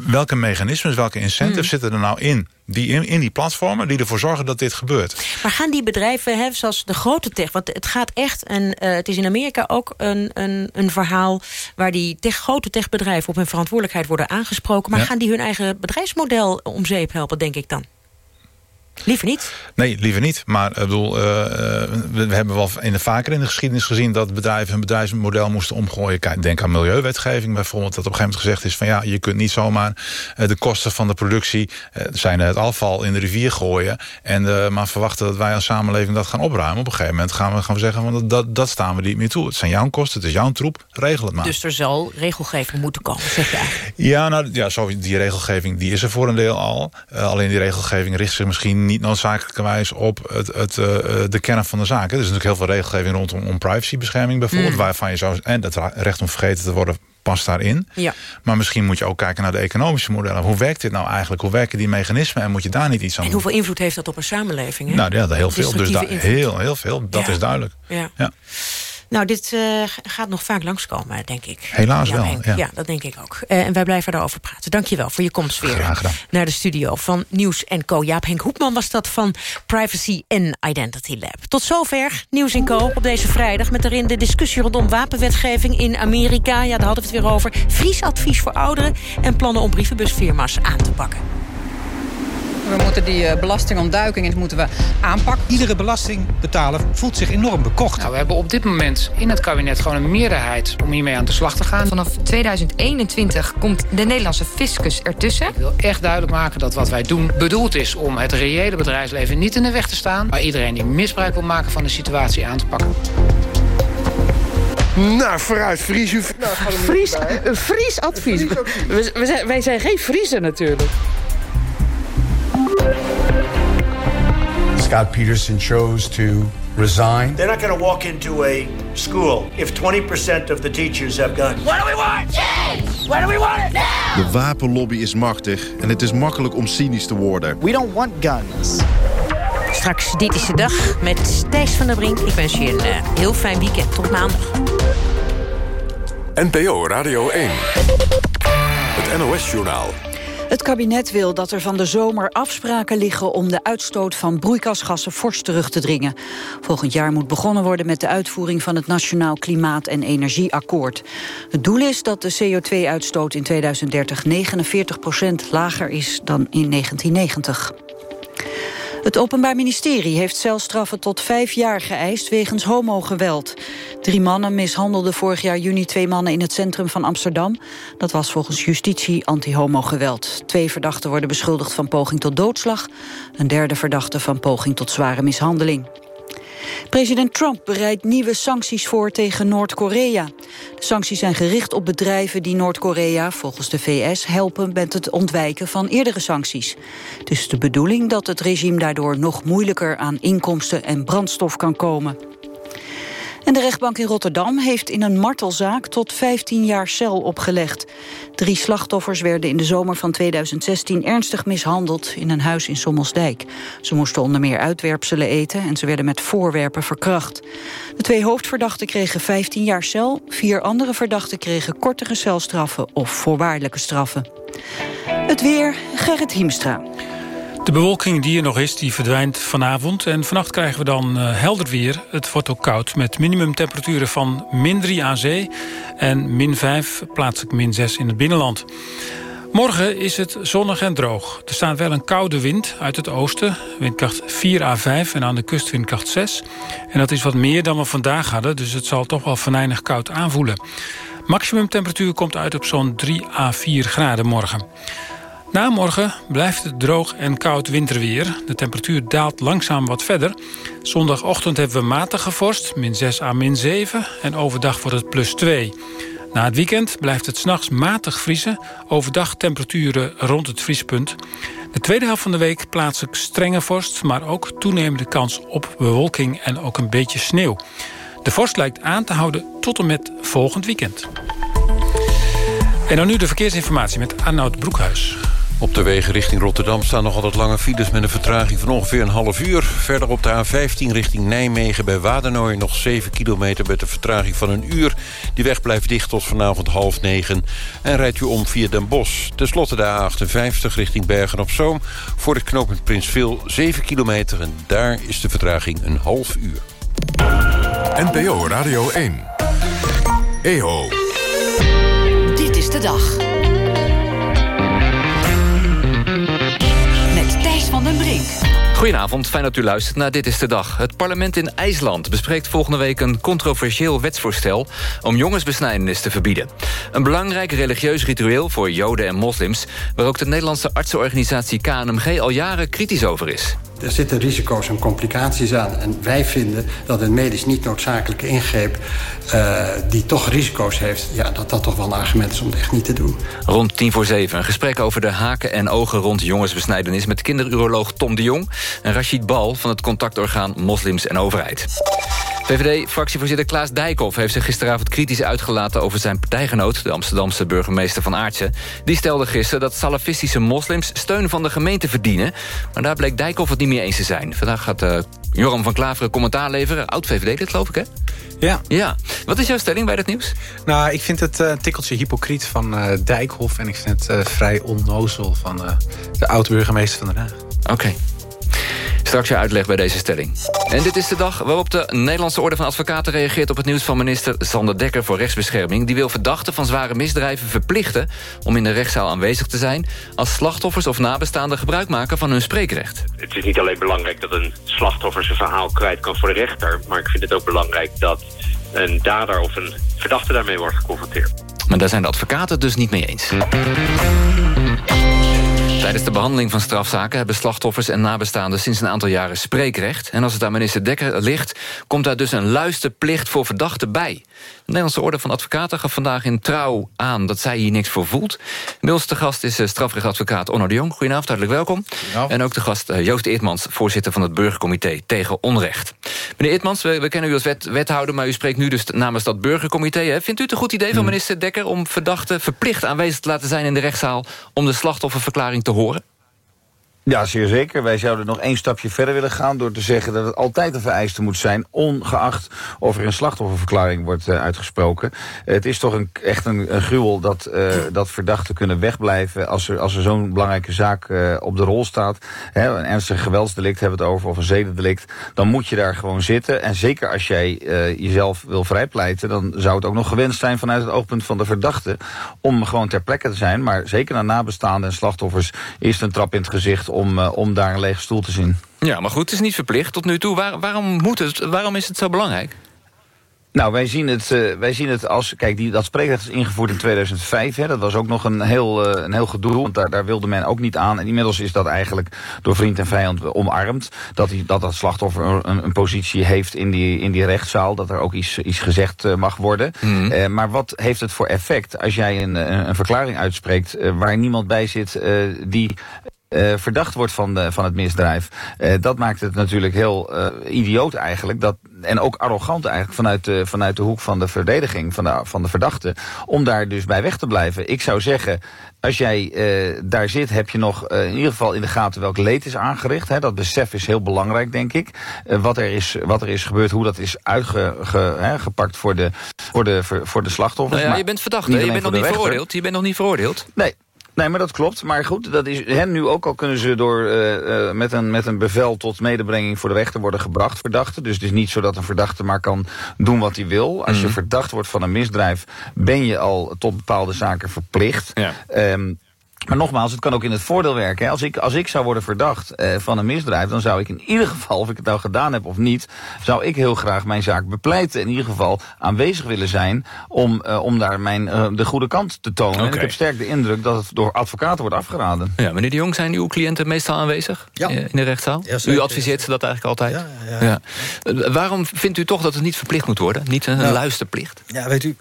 S25: welke mechanismes, welke incentives
S2: Hmm.
S25: zitten er nou in? Die in, in die platformen die ervoor zorgen dat dit gebeurt.
S2: Maar gaan die bedrijven, hè, zoals de grote tech... want het gaat echt, en eh, het is in Amerika ook een, een, een verhaal... waar die tech, grote techbedrijven op hun verantwoordelijkheid worden aangesproken... maar
S25: Ja.
S2: gaan die hun eigen bedrijfsmodel om zeep helpen, denk ik dan? Liever niet.
S25: Nee, liever niet. Maar ik bedoel, eh, eh, we, we hebben wel in de, vaker in de geschiedenis gezien... dat bedrijven hun bedrijfsmodel moesten omgooien. Kijk, denk aan milieuwetgeving bijvoorbeeld. Dat op een gegeven moment gezegd is van... ja, je kunt niet zomaar eh, de kosten van de productie... eh, zijn het afval in de rivier gooien... En, eh, maar verwachten dat wij als samenleving dat gaan opruimen. Op een gegeven moment gaan we, gaan we zeggen... van dat, dat, staan we niet meer toe. Het zijn jouw kosten, het is jouw troep. Regel het maar.
S2: Dus er zal regelgeving moeten komen, zeg je eigenlijk.
S25: Ja, nou, ja zo, die regelgeving die is er voor een deel al. Eh, alleen die regelgeving richt zich misschien niet noodzakelijkerwijs op het, het, eh, de kern van de zaak. Er is natuurlijk heel veel regelgeving rondom om privacybescherming bijvoorbeeld.
S2: Mm.
S25: Waarvan je zou, en dat recht om vergeten te worden past daarin.
S2: Ja.
S25: Maar misschien moet je ook kijken naar de economische modellen. Hoe werkt dit nou eigenlijk? Hoe werken die mechanismen? En moet je daar niet iets aan
S2: En
S25: doen?
S2: hoeveel invloed heeft dat op een samenleving? Hè?
S25: Nou ja, heel veel. Dus heel, heel veel. Dat
S2: Ja.
S25: is duidelijk.
S2: Ja.
S25: Ja.
S2: Nou, dit eh, gaat nog vaak langskomen, denk ik.
S25: Helaas
S2: Ja,
S25: wel,
S2: Henk.
S25: ja.
S2: ja, dat denk ik ook. Eh, en wij blijven daarover praten. Dank je wel voor je komst weer
S25: Graag gedaan.
S2: naar de studio van Nieuws Co. Jaap Henk Hoepman was dat van Privacy and Identity Lab. Tot zover Nieuws Co op deze vrijdag... met daarin de discussie rondom wapenwetgeving in Amerika. Ja, daar hadden we het weer over. Vriesadvies voor ouderen en plannen om brievenbusfirma's aan te pakken.
S26: We moeten die eh, belastingontduiking moeten we aanpakken.
S21: Iedere belastingbetaler voelt zich enorm bekocht. Nou, we hebben op dit moment in het kabinet gewoon een meerderheid om hiermee aan de slag te gaan.
S20: Vanaf 2021 komt de Nederlandse fiscus ertussen.
S21: Ik wil echt duidelijk maken dat wat wij doen bedoeld is om het reële bedrijfsleven niet in de weg te staan, maar iedereen die misbruik wil maken van de situatie aan te pakken.
S27: Nou, vooruit, Fries. U...
S28: Fries, advies. We, we zijn, wij zijn geen Friesen natuurlijk.
S29: Scott Peterson chose to resign.
S30: They're not going to walk into a school if 20% of the teachers have guns.
S31: What do we want? Change! What do we want it now?
S32: De wapenlobby is machtig en het is makkelijk om cynisch te worden.
S30: We don't want guns.
S2: Straks Dit is de Dag met Thijs van der Brink. Ik wens je een eh, heel fijn weekend. Tot maandag.
S1: NPO Radio 1. Het NOS-journaal.
S33: Het kabinet wil dat er van de zomer afspraken liggen om de uitstoot van broeikasgassen fors terug te dringen. Volgend jaar moet begonnen worden met de uitvoering van het Nationaal Klimaat- en Energieakkoord. Het doel is dat de CO2-uitstoot in 2030 49% lager is dan in 1990. Het Openbaar Ministerie heeft celstraffen tot vijf jaar geëist wegens homogeweld. Drie mannen mishandelden vorig jaar juni twee mannen in het centrum van Amsterdam. Dat was volgens justitie anti-homogeweld. Twee verdachten worden beschuldigd van poging tot doodslag. Een derde verdachte van poging tot zware mishandeling. President Trump bereidt nieuwe sancties voor tegen Noord-Korea. De sancties zijn gericht op bedrijven die Noord-Korea, volgens de VS, helpen met het ontwijken van eerdere sancties. Het is de bedoeling dat het regime daardoor nog moeilijker aan inkomsten en brandstof kan komen. En de rechtbank in Rotterdam heeft in een martelzaak tot 15 jaar cel opgelegd. Drie slachtoffers werden in de zomer van 2016 ernstig mishandeld in een huis in Sommelsdijk. Ze moesten onder meer uitwerpselen eten en ze werden met voorwerpen verkracht. De twee hoofdverdachten kregen 15 jaar cel. Vier andere verdachten kregen kortere celstraffen of voorwaardelijke straffen. Het weer, Gerrit Hiemstra.
S34: De bewolking die er nog is, die verdwijnt vanavond. En vannacht krijgen we dan uh, helder weer. Het wordt ook koud met minimumtemperaturen van min 3 aan zee... en min 5, plaatselijk min 6 in het binnenland. Morgen is het zonnig en droog. Er staat wel een koude wind uit het oosten. Windkracht 4 à 5 en aan de kust windkracht 6. En dat is wat meer dan we vandaag hadden... dus het zal toch wel venijnig koud aanvoelen. Maximumtemperatuur komt uit op zo'n 3 à 4 graden morgen. Na morgen blijft het droog en koud winterweer. De temperatuur daalt langzaam wat verder. Zondagochtend hebben we matige vorst, min 6 à min 7. En overdag wordt het plus 2. Na het weekend blijft het s'nachts matig vriezen. Overdag temperaturen rond het vriespunt. De tweede helft van de week plaatselijk strenge vorst... maar ook toenemende kans op bewolking en ook een beetje sneeuw. De vorst lijkt aan te houden tot en met volgend weekend. En dan nu de verkeersinformatie met Arnoud Broekhuis.
S8: Op de wegen richting Rotterdam staan nog altijd lange files... met een vertraging van ongeveer een half uur. Verder op de A15 richting Nijmegen bij Wadenooi... nog 7 kilometer met een vertraging van een uur. Die weg blijft dicht tot vanavond half negen. En rijdt u om via Den Bosch. Ten slotte de A58 richting Bergen-op-Zoom. Voor het knooppunt Prinsveel 7 kilometer. En daar is de vertraging een half uur.
S1: NPO Radio 1. EO.
S33: Dit is de dag.
S27: Goedenavond, fijn dat u luistert naar Dit is de Dag. Het parlement in IJsland bespreekt volgende week een controversieel wetsvoorstel... om jongensbesnijdenis te verbieden. Een belangrijk religieus ritueel voor joden en moslims... waar ook de Nederlandse artsenorganisatie KNMG al jaren kritisch over is.
S35: Er zitten risico's en complicaties aan. En wij vinden dat een medisch niet noodzakelijke ingreep... Uh, die toch risico's heeft, ja, dat dat toch wel een argument is om het echt niet te doen.
S27: Rond tien voor zeven een gesprek over de haken en ogen rond jongensbesnijdenis... met kinderuroloog Tom de Jong en Rachid Bal van het contactorgaan Moslims en Overheid. VVD-fractievoorzitter Klaas Dijkhoff heeft zich gisteravond kritisch uitgelaten... over zijn partijgenoot, de Amsterdamse burgemeester van Aartsen. Die stelde gisteren dat salafistische moslims steun van de gemeente verdienen. Maar daar bleek Dijkhoff het niet mee eens te zijn. Vandaag gaat uh, Joram van Klaveren commentaar leveren. Oud-VVD dit geloof ik, hè?
S36: Ja.
S27: ja. Wat is jouw stelling bij dat nieuws?
S36: Nou, ik vind het uh, een tikkeltje hypocriet van uh, Dijkhoff... en ik vind het vrij onnozel van de oud-burgemeester van Den Haag.
S27: Oké. Straks je uitleg bij deze stelling. En dit is de dag waarop de Nederlandse Orde van Advocaten reageert... op het nieuws van minister Sander Dekker voor rechtsbescherming. Die wil verdachten van zware misdrijven verplichten... om in de rechtszaal aanwezig te zijn... als slachtoffers of nabestaanden gebruik maken van hun spreekrecht.
S37: Het is niet alleen belangrijk dat een slachtoffer zijn verhaal kwijt kan voor de rechter... maar ik vind het ook belangrijk dat een dader of een verdachte daarmee wordt geconfronteerd.
S27: Maar daar zijn de advocaten dus niet mee eens. Tijdens de behandeling van strafzaken hebben slachtoffers en nabestaanden sinds een aantal jaren spreekrecht. En als het aan minister Dekker ligt, komt daar dus een luisterplicht voor verdachten bij. De Nederlandse Orde van Advocaten gaf vandaag in trouw aan dat zij hier niks voor voelt. Bij ons te gast is strafrechtadvocaat Onno de Jong. Goedenavond, hartelijk welkom. En ook de gast Joost Eertmans, voorzitter van het Burgercomité tegen Onrecht. Meneer Eertmans, we, we kennen u als wet, wethouder, maar u spreekt nu dus namens dat Burgercomité. Hè? Vindt u het een goed idee van minister Dekker om verdachten verplicht aanwezig te laten zijn in de rechtszaal om de slachtofferverklaring te horen?
S38: Ja, zeer zeker. Wij zouden nog één stapje verder willen gaan... door te zeggen dat het altijd een vereiste moet zijn... ongeacht of er een slachtofferverklaring wordt uh, uitgesproken. Het is toch een, echt een, gruwel dat, uh, dat verdachten kunnen wegblijven... als er, als er zo'n belangrijke zaak op de rol staat. Hè, een ernstig geweldsdelict hebben we het over, of een zedendelict. Dan moet je daar gewoon zitten. En zeker als jij jezelf wil vrijpleiten... dan zou het ook nog gewenst zijn vanuit het oogpunt van de verdachte... om gewoon ter plekke te zijn. Maar zeker naar nabestaanden en slachtoffers... is het een trap in het gezicht om, uh, om daar een lege stoel te zien.
S27: Ja, maar goed, het is niet verplicht tot nu toe. Waar, waarom, moet het, waarom is het zo belangrijk?
S38: Nou, wij zien het, uh, wij zien het als... Kijk, die, dat spreekrecht is ingevoerd in 2005. Hè, dat was ook nog een heel, uh, een heel gedoe, want daar, daar wilde men ook niet aan. En inmiddels is dat eigenlijk door vriend en vijand omarmd. Dat die, dat, dat slachtoffer een, een positie heeft in die, in die rechtszaal. Dat er ook iets, iets gezegd uh, mag worden. Mm -hmm. maar wat heeft het voor effect als jij een, een, een verklaring uitspreekt... waar niemand bij zit die... Uh, verdacht wordt van, de, van het misdrijf. Uh, dat maakt het natuurlijk heel uh, idioot eigenlijk. Dat, en ook arrogant eigenlijk vanuit de, vanuit de hoek van de verdediging, van de, van de verdachte. Om daar dus bij weg te blijven. Ik zou zeggen, als jij daar zit, heb je nog in ieder geval in de gaten welk leed is aangericht. Hè. Dat besef is heel belangrijk, denk ik. wat, er is, wat er is gebeurd, hoe dat is uitgepakt voor de, voor de, voor, voor de slachtoffers.
S27: Nou ja, je bent verdacht, je bent nog niet veroordeeld. Je bent nog niet veroordeeld.
S38: Nee. Nee, maar dat klopt. Maar goed, dat is hen nu ook al kunnen ze door uh, uh, met, een, met een bevel tot medebrenging voor de rechter worden gebracht, verdachten. Dus het is niet zo dat een verdachte maar kan doen wat hij wil. Als mm. je verdacht wordt van een misdrijf, ben je al tot bepaalde zaken verplicht.
S27: Ja.
S38: Um, maar nogmaals, het kan ook in het voordeel werken. Als ik, als ik zou worden verdacht eh, van een misdrijf... dan zou ik in ieder geval, of ik het nou gedaan heb of niet... zou ik heel graag mijn zaak bepleiten. In ieder geval aanwezig willen zijn... om, uh, om daar mijn, uh, de goede kant te tonen. Okay. En ik heb sterk de indruk dat het door advocaten wordt afgeraden.
S27: Ja, meneer de Jong, zijn uw cliënten meestal aanwezig
S36: ja.
S27: in de rechtszaal?
S36: Ja,
S27: u adviseert ze dat eigenlijk altijd?
S36: Ja, ja,
S27: ja. Waarom vindt u toch dat het niet verplicht moet worden? Niet een nou, luisterplicht?
S36: Ja, weet u,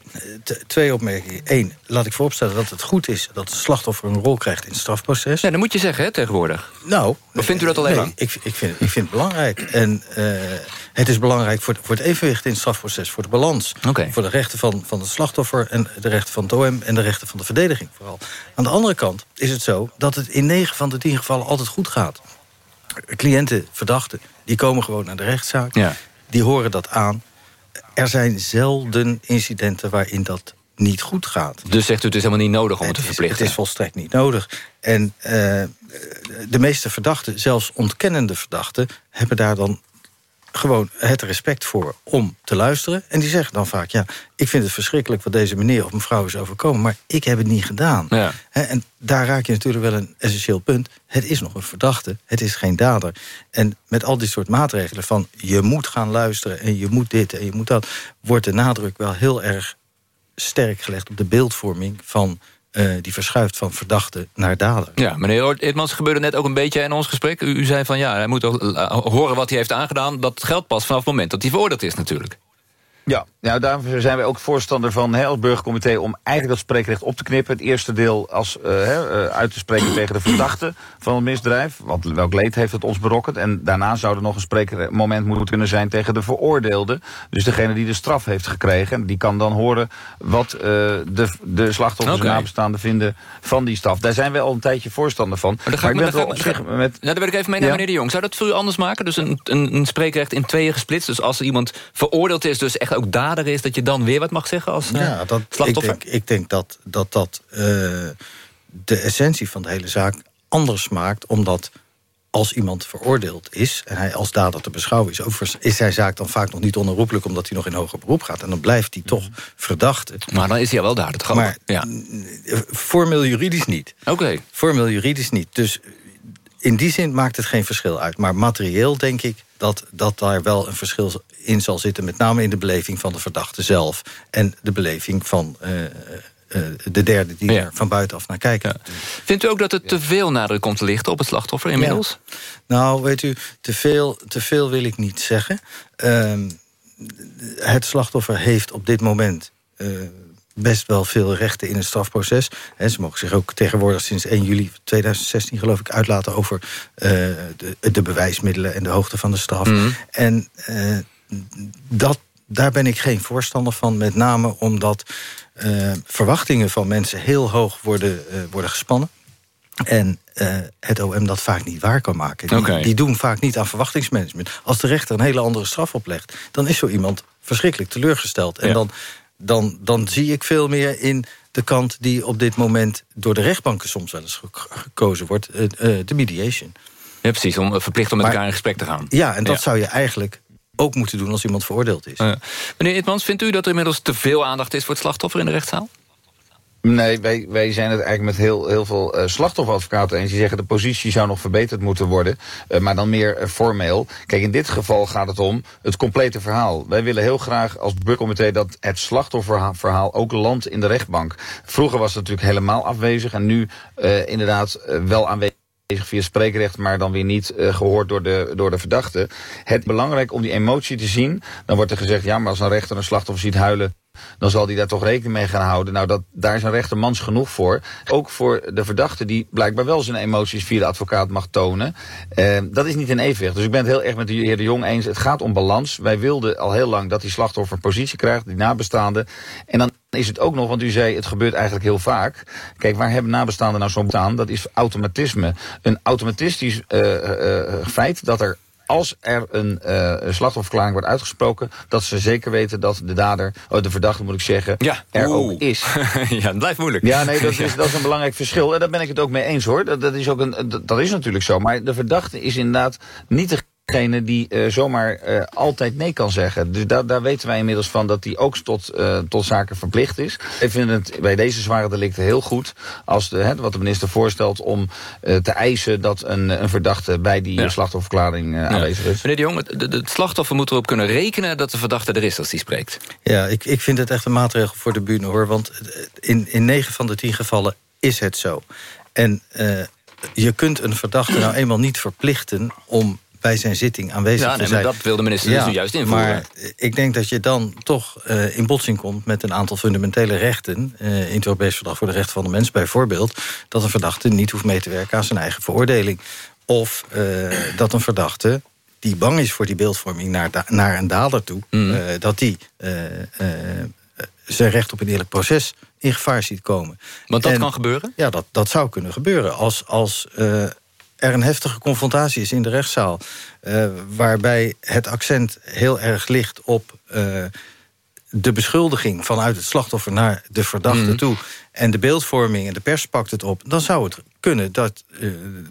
S36: twee opmerkingen. Eén, laat ik vooropstellen dat het goed is... dat het slachtoffer een rol
S39: rol krijgt in het strafproces.
S27: Ja, dat moet je zeggen, hè, tegenwoordig.
S39: Nou...
S27: Of vindt u dat alleen
S39: nee? Ik, ik, vind, ik vind het belangrijk. En uh, het is belangrijk voor, voor het evenwicht in het strafproces, voor de balans.
S27: Okay.
S39: Voor de rechten van, van het slachtoffer en de rechten van het OM... en de rechten van de verdediging vooral. Aan de andere kant is het zo dat het in 9 van de 10 gevallen altijd goed gaat. Cliënten, verdachten, die komen gewoon naar de rechtszaak.
S27: Ja.
S39: Die horen dat aan. Er zijn zelden incidenten waarin dat niet goed gaat.
S27: Dus zegt u het is helemaal niet nodig om het,
S39: het
S27: te verplichten?
S39: Het is volstrekt niet nodig. En uh, de meeste verdachten, zelfs ontkennende verdachten... hebben daar dan gewoon het respect voor om te luisteren. En die zeggen dan vaak, ja, ik vind het verschrikkelijk... wat deze meneer of mevrouw is overkomen, maar ik heb het niet gedaan.
S27: Ja.
S39: En daar raak je natuurlijk wel een essentieel punt. Het is nog een verdachte, het is geen dader. En met al dit soort maatregelen van... je moet gaan luisteren en je moet dit en je moet dat... wordt de nadruk wel heel erg sterk gelegd op de beeldvorming van... Uh, die verschuift van verdachte naar dader.
S27: Ja, meneer Edmans gebeurde net ook een beetje in ons gesprek. U, u zei van ja, hij moet ook horen wat hij heeft aangedaan. Dat geldt pas vanaf het moment dat hij veroordeeld is natuurlijk.
S38: Ja, nou, daarom zijn wij ook voorstander van hè, als burgercomité... om eigenlijk dat spreekrecht op te knippen. Het eerste deel als, uh, hè, uh, uit te spreken tegen de verdachte van het misdrijf. Want welk leed heeft het ons berokkend. En daarna zou er nog een spreekmoment moeten kunnen zijn tegen de veroordeelde. Dus degene die de straf heeft gekregen. Die kan dan horen wat uh, de, de slachtoffers
S27: okay.
S38: en nabestaanden vinden van die straf. Daar zijn wij al een tijdje voorstander van.
S27: Maar, maar
S38: ik ben wel op zich met...
S27: Ja, daar wil ik even mee naar
S38: Ja?
S27: meneer de Jong. Zou dat voor u anders maken? Dus een, een, een spreekrecht in tweeën gesplitst. Dus als er iemand veroordeeld is, dus echt ook dader is... dat je dan weer wat mag zeggen als
S39: Ja, dat, ik
S27: slachtoffer?
S39: denk, ik denk dat dat, dat uh, de essentie van de hele zaak anders maakt... omdat als iemand veroordeeld is en hij als dader te beschouwen is... Over, is zijn zaak dan vaak nog niet onherroepelijk... omdat hij nog in hoger beroep gaat. En dan blijft hij toch verdachte.
S27: Maar dan is hij wel dader, toch?
S39: Maar
S27: ja.
S39: formeel juridisch niet.
S27: Oké. Okay.
S39: Formeel juridisch niet. Dus in die zin maakt het geen verschil uit. Maar materieel denk ik dat, dat daar wel een verschil in zal zitten... met name in de beleving van de verdachte zelf... en de beleving van uh, uh, de derde die ja. er van buitenaf naar kijken. Ja.
S27: Vindt u ook dat het te veel nadruk komt te lichten op het slachtoffer inmiddels?
S39: Ja. Nou, weet u, te veel, te veel wil ik niet zeggen. Uh, het slachtoffer heeft op dit moment best wel veel rechten in het strafproces. En ze mogen zich ook tegenwoordig sinds 1 juli 2016 geloof ik uitlaten over uh, de, de, bewijsmiddelen en de hoogte van de straf.
S27: Mm.
S39: En uh, dat, daar ben ik geen voorstander van, met name omdat uh, verwachtingen van mensen heel hoog worden, worden gespannen. En uh, het OM dat vaak niet waar kan maken. Die,
S27: okay.
S39: die doen vaak niet aan verwachtingsmanagement. Als de rechter een hele andere straf oplegt... dan is zo iemand verschrikkelijk teleurgesteld. En
S27: ja.
S39: dan, dan, dan zie ik veel meer in de kant die op dit moment... door de rechtbanken soms wel eens gekozen wordt, uh, uh, de mediation.
S27: Ja, precies, om verplicht om met maar, elkaar in gesprek te gaan.
S39: Ja, en dat ja. zou je eigenlijk ook moeten doen als iemand veroordeeld is.
S27: meneer Itmans, vindt u dat er inmiddels te veel aandacht is... voor het slachtoffer in de rechtszaal?
S38: Nee, wij, wij zijn het eigenlijk met heel, heel veel uh, slachtofferadvocaten eens. Die zeggen de positie zou nog verbeterd moeten worden. Uh, maar dan meer uh, formeel. Kijk, in dit geval gaat het om het complete verhaal. Wij willen heel graag als burgercomité dat het slachtofferverhaal ook landt in de rechtbank. Vroeger was het natuurlijk helemaal afwezig. En nu inderdaad wel aanwezig via spreekrecht, maar dan weer niet gehoord door de, door de verdachte. Het belangrijk om die emotie te zien. Dan wordt er gezegd, ja, maar als een rechter een slachtoffer ziet huilen dan zal hij daar toch rekening mee gaan houden. Nou, dat, daar is een rechter mans genoeg voor. Ook voor de verdachte die blijkbaar wel zijn emoties via de advocaat mag tonen. Uh, dat is niet in evenwicht. Dus ik ben het heel erg met de heer De Jong eens. Het gaat om balans. Wij wilden al heel lang dat die slachtoffer een positie krijgt, die nabestaanden. En dan is het ook nog, want u zei het gebeurt eigenlijk heel vaak. Kijk, waar hebben nabestaanden nou zo'n aan? Dat is automatisme. Een automatistisch uh, uh, feit dat er als er een uh, slachtofferverklaring wordt uitgesproken... dat ze zeker weten dat de dader, oh, de verdachte moet ik zeggen,
S27: ja.
S38: er
S27: Oeh.
S38: ook is.
S27: ja, het blijft moeilijk.
S38: Ja, nee, dat is, dat is een belangrijk verschil. En daar ben ik het ook mee eens, hoor. Dat, dat, is, ook een, dat, dat is natuurlijk zo. Maar de verdachte is inderdaad niet degene die uh, zomaar uh, altijd nee kan zeggen. Dus daar, daar weten wij inmiddels van dat die ook tot, uh, tot zaken verplicht is. Ik vind het bij deze zware delicten heel goed... als de, hè, wat de minister voorstelt om te eisen... dat een, een verdachte bij die ja. slachtofferverklaring ja. aanwezig is.
S27: Meneer de Jong, het, slachtoffer moet erop kunnen rekenen... dat de verdachte er is als die spreekt.
S39: Ja, ik, ik vind het echt een maatregel voor de bühne, hoor. Want in, in 9 van de 10 gevallen is het zo. En je kunt een verdachte nou eenmaal niet verplichten... om bij zijn zitting aanwezig
S27: ja,
S39: te zijn.
S27: Maar dat wil de minister dus nu juist invoeren.
S39: Maar ik denk dat je dan toch uh, in botsing komt met een aantal fundamentele rechten... Uh, in het Europees Verdrag voor de Rechten van de Mens bijvoorbeeld... dat een verdachte niet hoeft mee te werken aan zijn eigen veroordeling. Of uh, dat een verdachte die bang is voor die beeldvorming naar, naar een dader toe... Mm. dat die zijn recht op een eerlijk proces in gevaar ziet komen.
S27: Want dat en, kan gebeuren?
S39: Ja, dat, dat zou kunnen gebeuren. Als, als uh, er een heftige confrontatie is in de rechtszaal... Uh, waarbij het accent heel erg ligt op uh, de beschuldiging... vanuit het slachtoffer naar de verdachte mm. toe... en de beeldvorming en de pers pakt het op... dan zou het kunnen dat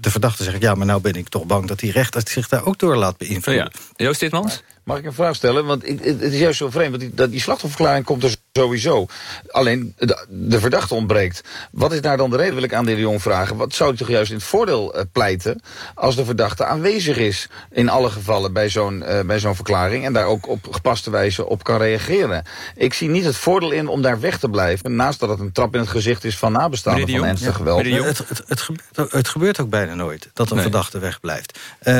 S39: de verdachte zegt... ja, maar nou ben ik toch bang dat die rechter zich daar ook door laat beïnvloeden.
S27: Ja. Joost Ditmans?
S38: Mag ik een vraag stellen? Want ik, het is juist zo vreemd, want die, dat die slachtofferverklaring komt er sowieso. Alleen de, de, verdachte ontbreekt. Wat is daar dan de reden, wil ik aan de heer Jong vragen. Wat zou hij toch juist in het voordeel uh, pleiten... als de verdachte aanwezig is in alle gevallen bij zo'n uh, bij zo'n verklaring... en daar ook op gepaste wijze op kan reageren. Ik zie niet het voordeel in om daar weg te blijven... naast dat het een trap in het gezicht is van nabestaanden van ernstig geweld.
S39: Het, het, het, gebeurt, het, gebeurt, ook bijna nooit dat een nee. verdachte wegblijft. Uh,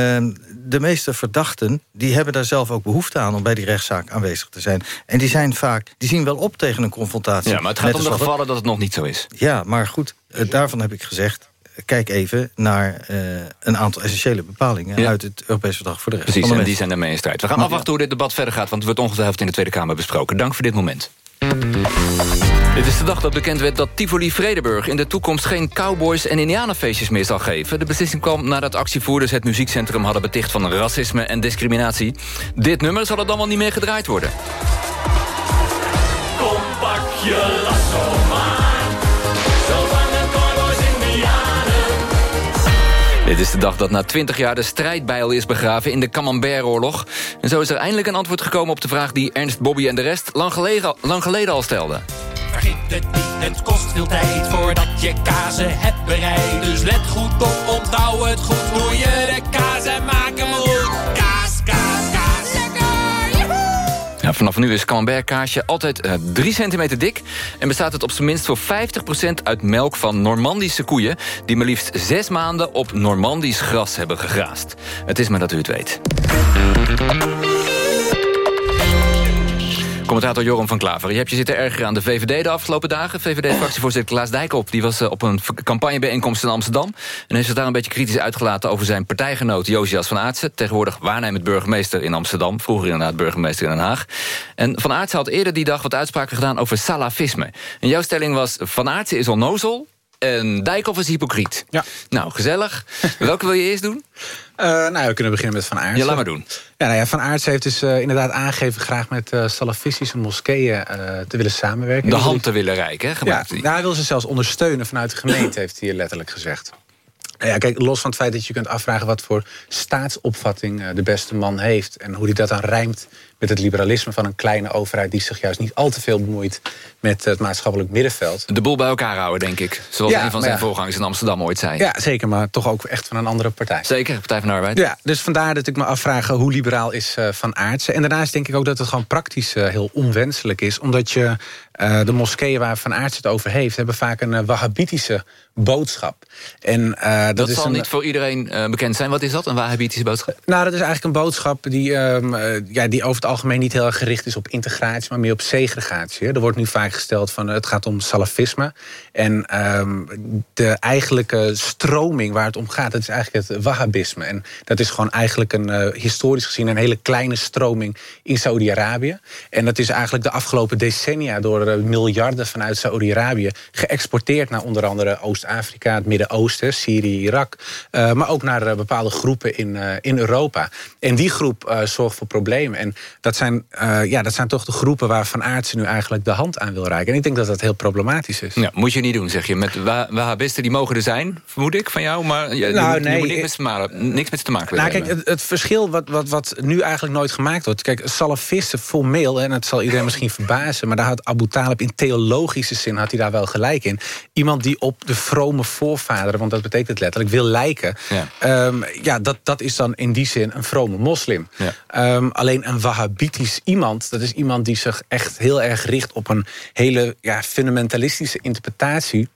S39: de meeste verdachten die hebben daar zelf ook behoefte aan om bij die rechtszaak aanwezig te zijn. En die zijn vaak, die zien wel op tegen een confrontatie.
S27: Ja, maar het gaat om de gevallen dat het nog niet zo is.
S39: Ja, maar goed, daarvan heb ik gezegd kijk even naar uh, een aantal essentiële bepalingen... Ja. uit het Europees Verdrag voor de Rechten
S27: Precies, en die zijn daarmee in strijd. We gaan afwachten hoe dit debat verder gaat... want het wordt ongetwijfeld in de Tweede Kamer besproken. Dank voor dit moment. Dit is de dag dat bekend werd dat Tivoli Vredeburg... in de toekomst geen cowboys en indianenfeestjes meer zal geven. De beslissing kwam nadat actievoerders het muziekcentrum hadden beticht... van racisme en discriminatie. Dit nummer zal er dan wel niet meer gedraaid worden. Kom, pak je lasso maar. Dit is de dag dat na 20 jaar de strijdbijl is begraven in de Camembert-oorlog. En zo is er eindelijk een antwoord gekomen op de vraag die Ernst, Bobby en de rest lang geleden, lang geleden al stelden.
S40: Vergeet het niet, het kost veel tijd voordat je kazen hebt bereid. Dus let goed op, onthoud het goed hoe je de kazen maken moet. Kaas, kaas, kaas, lekker,
S27: ja, vanaf nu is Camembert kaasje altijd uh, 3 centimeter dik... en bestaat het op zijn minst voor 50% uit melk van Normandische koeien... die maar liefst zes maanden op Normandisch gras hebben gegraast. Het is maar dat u het weet. Commentator Joram van Klaver, je hebt je zitten erger aan de VVD de afgelopen dagen. VVD-fractievoorzitter Klaas Dijkop die was op een campagnebijeenkomst in Amsterdam... en heeft zich daar een beetje kritisch uitgelaten over zijn partijgenoot Josias van Aartsen... tegenwoordig waarnemend burgemeester in Amsterdam, vroeger inderdaad burgemeester in Den Haag. En Van Aartsen had eerder die dag wat uitspraken gedaan over salafisme. En jouw stelling was, Van Aartsen is onnozel en Dijkhoff is hypocriet.
S36: Ja.
S27: Nou, gezellig. Welke wil je eerst doen?
S36: Uh, nou, we kunnen beginnen met Van Aertsen.
S27: Ja, laat maar doen.
S36: Ja, nou ja, Van Aertsen heeft dus uh, inderdaad aangegeven... graag met uh, salafistische moskeeën te willen samenwerken.
S27: De hand te willen reiken, hè?
S36: Ja, nou, hij wil ze zelfs ondersteunen vanuit de gemeente... heeft hij letterlijk gezegd. Nou ja, kijk, los van het feit dat je kunt afvragen... wat voor staatsopvatting de beste man heeft... en hoe hij dat dan rijmt met het liberalisme van een kleine overheid... die zich juist niet al te veel bemoeit met het maatschappelijk middenveld.
S27: De boel bij elkaar houden, denk ik. Zoals ja, een van zijn ja. voorgangers in Amsterdam ooit zei.
S36: Ja, zeker, maar toch ook echt van een andere partij.
S27: Zeker, Partij van de Arbeid.
S36: Ja, dus vandaar dat ik me afvraag hoe liberaal is uh, Van Aartsen. En daarnaast denk ik ook dat het gewoon praktisch uh, heel onwenselijk is. Omdat je uh, de moskeeën waar Van Aartsen het over heeft... hebben vaak een wahhabitische boodschap. En,
S27: dat,
S36: dat
S27: is zal
S36: een,
S27: niet voor iedereen bekend zijn. Wat is dat, een wahhabitische boodschap?
S36: Nou, dat is eigenlijk een boodschap die, ja, die over het algemeen niet heel erg gericht is op integratie, maar meer op segregatie. Er wordt nu vaak gesteld van het gaat om salafisme. En um, de eigenlijke stroming waar het om gaat, dat is eigenlijk het wahhabisme. En dat is gewoon eigenlijk een historisch gezien een hele kleine stroming in Saudi-Arabië. En dat is eigenlijk de afgelopen decennia door miljarden vanuit Saudi-Arabië geëxporteerd naar onder andere Oost-Afrika, het Midden-Oosten, Syrië, Irak. Uh, maar ook naar bepaalde groepen in, in Europa. En die groep zorgt voor problemen. En dat zijn, ja, dat zijn toch de groepen waar Van Aartsen nu eigenlijk de hand aan wil reiken. En ik denk dat dat heel problematisch is.
S27: Ja, moet je niet doen, zeg je. Met wahhabisten die mogen er zijn, vermoed ik, van jou. Maar
S36: nou,
S27: je,
S36: nee,
S27: moet niks, met ze maken, niks met te maken
S36: nou, kijk, het, het, verschil wat, wat, wat nu eigenlijk nooit gemaakt wordt. Kijk, salafisten formeel, en het zal iedereen misschien verbazen... maar daar had Abu In theologische zin had hij daar wel gelijk in. Iemand die op de vrome voorvaderen, want dat betekent het letterlijk, wil lijken. Ja, um, ja dat, dat is dan in die zin een vrome moslim. Ja. Um, alleen een wahhabitisch iemand, dat is iemand die zich echt heel erg richt op een hele ja, fundamentalistische interpretatie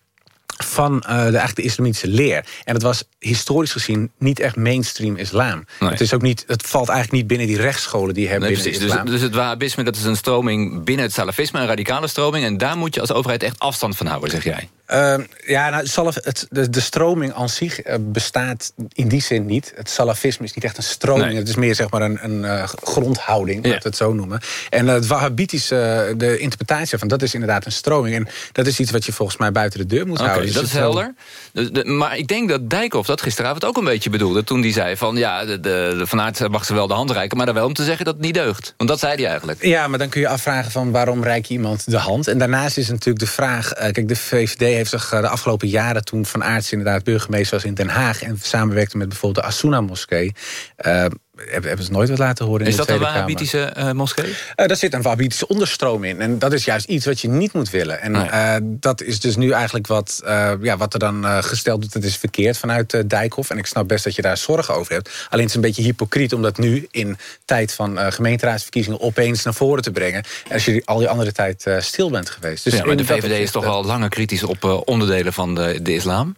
S36: van uh, de, eigenlijk de islamitische leer. En dat was historisch gezien niet echt mainstream islam. Het, is ook niet, het valt eigenlijk niet binnen die rechtsscholen die hebben nee, binnen
S27: precies.
S36: islam.
S27: Dus, dus het wahhabisme dat is een stroming binnen het salafisme, een radicale stroming... en daar moet je als overheid echt afstand van houden, zeg jij?
S36: Uh, ja, nou, salaf, het, de, de stroming aan zich uh, bestaat in die zin niet. Het salafisme is niet echt een stroming. Nee. Het is meer zeg maar een, een uh, grondhouding, laten ja. we het zo noemen. En het wahhabitische, de interpretatie van dat is inderdaad een stroming. En dat is iets wat je volgens mij buiten de deur moet
S27: okay,
S36: houden.
S27: Dat is helder. De, de, maar ik denk dat Dijkhoff dat gisteravond ook een beetje bedoelde... toen hij zei van, ja, de, Van Aert mag ze wel de hand reiken... maar dan wel om te zeggen dat het niet deugt. Want dat zei hij eigenlijk.
S36: Ja, maar dan kun je afvragen van waarom reik je iemand de hand? En daarnaast is natuurlijk de vraag... kijk, de VVD heeft zich de afgelopen jaren... toen Van Aerts inderdaad burgemeester was in Den Haag... en samenwerkte met bijvoorbeeld de Asuna-moskee... Uh, hebben, ze nooit wat laten horen in
S27: Is
S36: de
S27: dat een Wahhabitische uh, moskee?
S36: Uh, daar zit een Wahhabitische onderstroom in. En dat is juist iets wat je niet moet willen. En nee. uh, dat is dus nu eigenlijk wat, ja, wat er dan gesteld wordt. Dat is verkeerd vanuit Dijkhoff. En ik snap best dat je daar zorgen over hebt. Alleen het is een beetje hypocriet om dat nu in tijd van gemeenteraadsverkiezingen opeens naar voren te brengen. En als je al die andere tijd stil bent geweest.
S27: Dus ja, maar de VVD is toch al langer kritisch op onderdelen van de, de islam?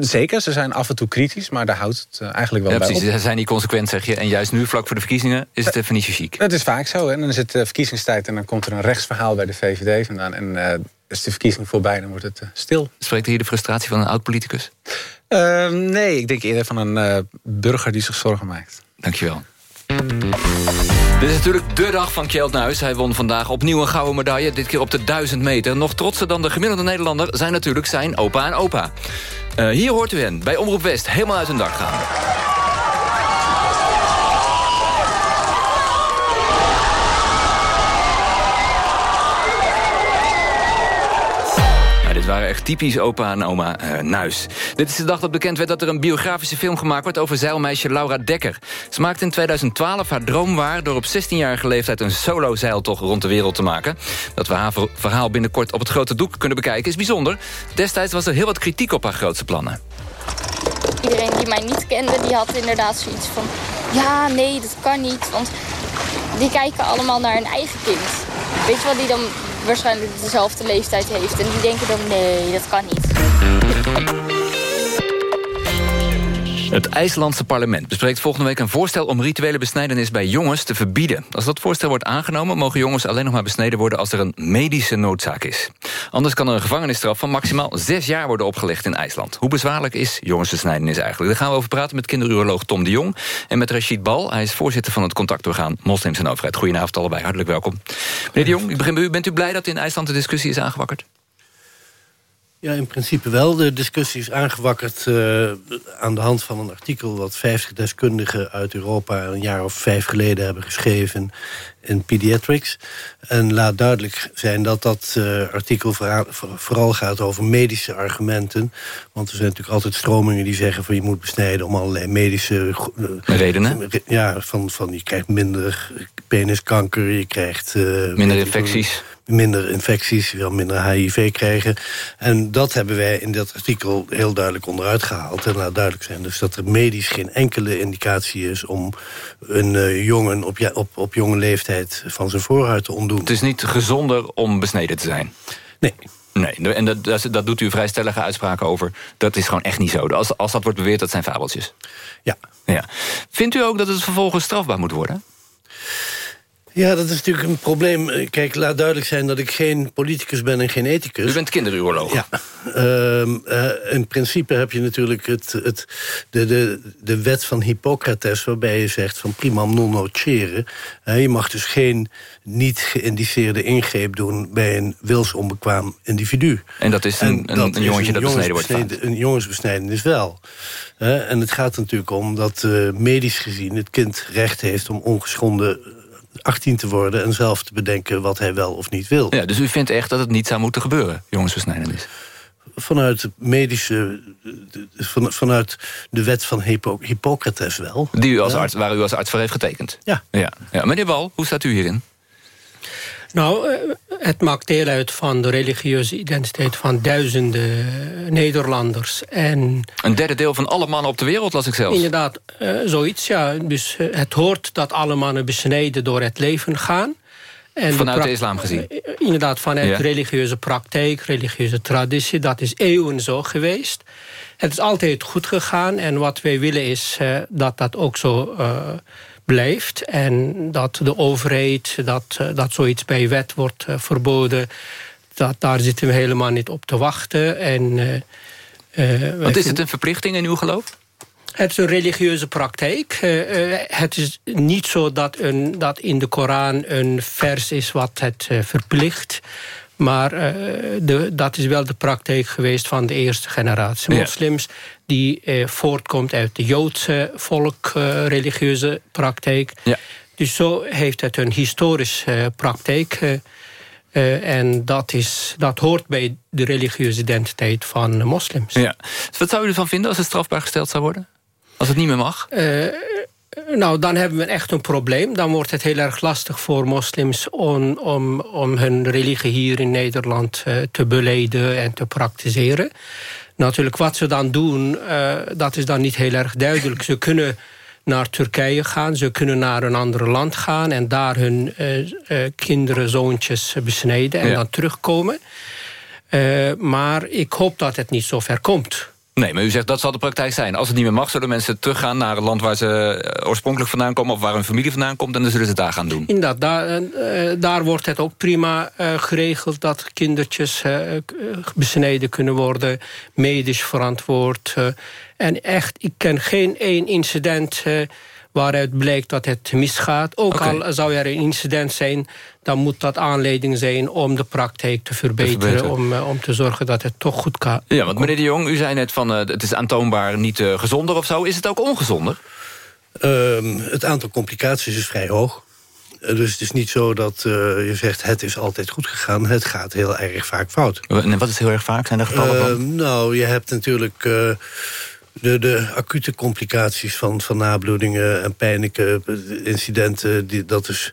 S36: zeker, ze zijn af en toe kritisch, maar daar houdt het eigenlijk wel
S27: ja,
S36: bij op.
S27: Ze zijn niet consequent, zeg je. En juist nu, vlak voor de verkiezingen, is het even niet zo chic.
S36: Dat is vaak zo. En dan is het uh, verkiezingstijd en dan komt er een rechtsverhaal bij de VVD vandaan. En uh, is de verkiezing voorbij, dan wordt het uh, stil.
S27: Spreekt hier de frustratie van een oud-politicus?
S36: Ehm, nee, ik denk eerder van een burger die zich zorgen maakt.
S27: Dankjewel. Dit is natuurlijk de dag van Kjeld Nuis. Hij won vandaag opnieuw een gouden medaille, dit keer op de 1000 meter. Nog trotser dan de gemiddelde Nederlander zijn natuurlijk zijn opa en opa. Uh, hier hoort u hen, bij Omroep West, helemaal uit hun dak gaan. Typisch opa en oma uh. Dit is de dag dat bekend werd dat er een biografische film gemaakt wordt... over zeilmeisje Laura Dekker. Ze maakte in 2012 haar droom waar... door op 16-jarige leeftijd een solo-zeiltocht rond de wereld te maken. Dat we haar verhaal binnenkort op het grote doek kunnen bekijken is bijzonder. Destijds was er heel wat kritiek op haar grootste plannen.
S41: Iedereen die mij niet kende, die had inderdaad zoiets van... ja, nee, dat kan niet, want die kijken allemaal naar hun eigen kind. Weet je wat, die dan waarschijnlijk dezelfde leeftijd heeft. En die denken dan, nee, dat kan niet.
S27: Het IJslandse parlement bespreekt volgende week een voorstel... om rituele besnijdenis bij jongens te verbieden. Als dat voorstel wordt aangenomen... mogen jongens alleen nog maar besneden worden... als er een medische noodzaak is. Anders kan er een gevangenisstraf van maximaal zes jaar worden opgelegd in IJsland. Hoe bezwaarlijk is jongensbesnijdenis eigenlijk? Daar gaan we over praten met kinderuroloog Tom de Jong... en met Rashid Bal. Hij is voorzitter van het contactorgaan Moslims en Overheid. Goedenavond allebei, hartelijk welkom. Meneer de Jong, ik begin bij u. Bent u blij dat in IJsland de discussie is aangewakkerd?
S42: Ja, in principe wel. De discussie is aangewakkerd uh, aan de hand van een artikel... wat 50 deskundigen uit Europa een jaar of vijf geleden hebben geschreven in Pediatrics. En laat duidelijk zijn dat dat uh, artikel vooral gaat over medische argumenten. Want er zijn natuurlijk altijd stromingen die zeggen... van je moet besnijden om allerlei medische...
S27: Uh, Redenen?
S42: Ja, van, van je krijgt minder peniskanker, je krijgt...
S27: minder infecties
S42: minder infecties, wel minder HIV krijgen. En dat hebben wij in dat artikel heel duidelijk onderuit gehaald. En laat duidelijk zijn dus dat er medisch geen enkele indicatie is... om een uh, jongen op, op, op jonge leeftijd van zijn voorhuid te ontdoen.
S27: Het is niet gezonder om besneden te zijn?
S42: Nee.
S27: Nee, en dat, dat, dat doet u vrij stellige uitspraken over. Dat is gewoon echt niet zo. Als, als dat wordt beweerd, dat zijn fabeltjes.
S42: Ja.
S27: ja. Vindt u ook dat het vervolgens strafbaar moet worden?
S42: Ja, dat is natuurlijk een probleem. Kijk, laat duidelijk zijn dat ik geen politicus ben en geen ethicus.
S27: U bent kinderuroloog.
S42: Ja. Uh, uh, in principe heb je natuurlijk het, het, de, de, de wet van Hippocrates... waarbij je zegt van primam non nocere. Uh, je mag dus geen niet geïndiceerde ingreep doen... bij een wilsonbekwaam individu.
S27: En dat is een, en een, een jongetje dat besneden wordt?
S42: Een jongensbesnijdenis wel. en het gaat er natuurlijk om dat medisch gezien... het kind recht heeft om ongeschonden 18 te worden en zelf te bedenken wat hij wel of niet wil.
S27: Ja, dus u vindt echt dat het niet zou moeten gebeuren, jongensbesnijdenis?
S42: Vanuit medische, van, vanuit de wet van Hippo, Hippocrates wel.
S27: Die u als arts, waar u als arts voor heeft getekend?
S42: Ja.
S27: ja. ja. Meneer Wal, hoe staat u hierin?
S43: Nou, het maakt deel uit van de religieuze identiteit van duizenden Nederlanders. En
S27: een derde deel van alle mannen op de wereld, las ik zelfs.
S43: Inderdaad, uh, zoiets, ja. Dus het hoort dat alle mannen besneden door het leven gaan.
S27: En vanuit de, islam gezien?
S43: Inderdaad, vanuit religieuze praktijk, religieuze traditie. Dat is eeuwen zo geweest. Het is altijd goed gegaan. En wat wij willen is dat dat ook zo blijft. En dat de overheid, dat, dat zoiets bij wet wordt verboden dat, daar zitten we helemaal niet op te wachten. En,
S27: uh, Want is het een verplichting in uw geloof?
S43: Het is een religieuze praktijk. Uh, het is niet zo dat, een, dat in de Koran een vers is wat het verplicht. Maar de, dat is wel de praktijk geweest van de eerste generatie moslims... die voortkomt uit de Joodse volk religieuze praktijk. Ja. Dus zo heeft het een historische praktijk uh, en dat, is, dat hoort bij de religieuze identiteit van moslims.
S27: Ja. Wat zou u ervan vinden als het strafbaar gesteld zou worden? Als het niet meer mag? Uh,
S43: nou, dan hebben we echt een probleem. Dan wordt het heel erg lastig voor moslims om, om, om hun religie hier in Nederland uh, te beleden en te praktiseren. Natuurlijk, wat ze dan doen, dat is dan niet heel erg duidelijk. Ze kunnen naar Turkije gaan. Ze kunnen naar een ander land gaan en daar hun uh, uh, kinderen, zoontjes besnijden en dan terugkomen. Maar ik hoop dat het niet zo ver komt.
S27: Nee, maar u zegt dat zal de praktijk zijn. Als het niet meer mag, zullen mensen teruggaan naar het land... waar ze oorspronkelijk vandaan komen... of waar hun familie vandaan komt... en dan zullen ze het daar gaan doen.
S43: Inderdaad, daar, uh, daar wordt het ook prima geregeld... dat kindertjes besneden kunnen worden, medisch verantwoord... En echt, ik ken geen één incident waaruit blijkt dat het misgaat. Ook al zou er een incident zijn, dan moet dat aanleiding zijn om de praktijk te verbeteren. Om, uh, om te zorgen dat het toch goed gaat.
S27: Ja, want meneer de Jong, u zei net van uh, het is aantoonbaar niet gezonder of zo. Is het ook ongezonder?
S42: Ehm, het aantal complicaties is vrij hoog. Dus het is niet zo dat uh, je zegt het is altijd goed gegaan. Het gaat heel erg vaak fout.
S27: En wat is heel erg vaak? Zijn er gevallen uh, van?
S42: Nou, je hebt natuurlijk... Uh, de, de acute complicaties van, van nabloedingen en pijnlijke incidenten... Die, dat is,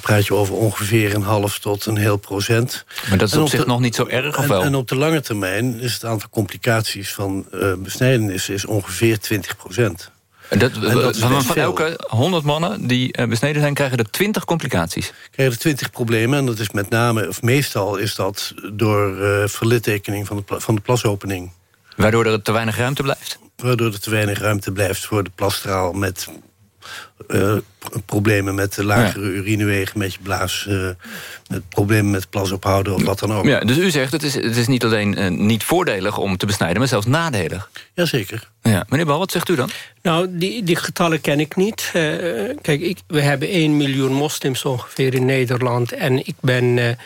S42: praat je over ongeveer een half tot een heel procent.
S27: Maar dat is op, zich nog niet zo erg, of
S42: en,
S27: wel?
S42: En op de lange termijn is het aantal complicaties van uh, besnijdenis is ongeveer 20 procent.
S27: En dat, dat van, van elke 100 mannen die uh, besneden zijn, krijgen er 20 complicaties.
S42: Krijgen er 20 problemen. En dat is met name, of meestal is dat door uh, verlittekening van de, van de plasopening.
S27: Waardoor er te weinig ruimte blijft?
S42: Waardoor er te weinig ruimte blijft voor de plasstraal... met uh, problemen met de lagere ja. urinewegen, met je blaas... Uh, met problemen met plas ophouden of wat dan ook.
S27: Ja, dus u zegt, het is, het is niet alleen uh, niet voordelig om te besnijden... maar zelfs nadelig.
S42: Jazeker.
S27: Ja. Meneer Bal, wat zegt u dan?
S43: Nou, die, die getallen ken ik niet. kijk, ik, we hebben 1 miljoen moslims ongeveer in Nederland... en ik ben...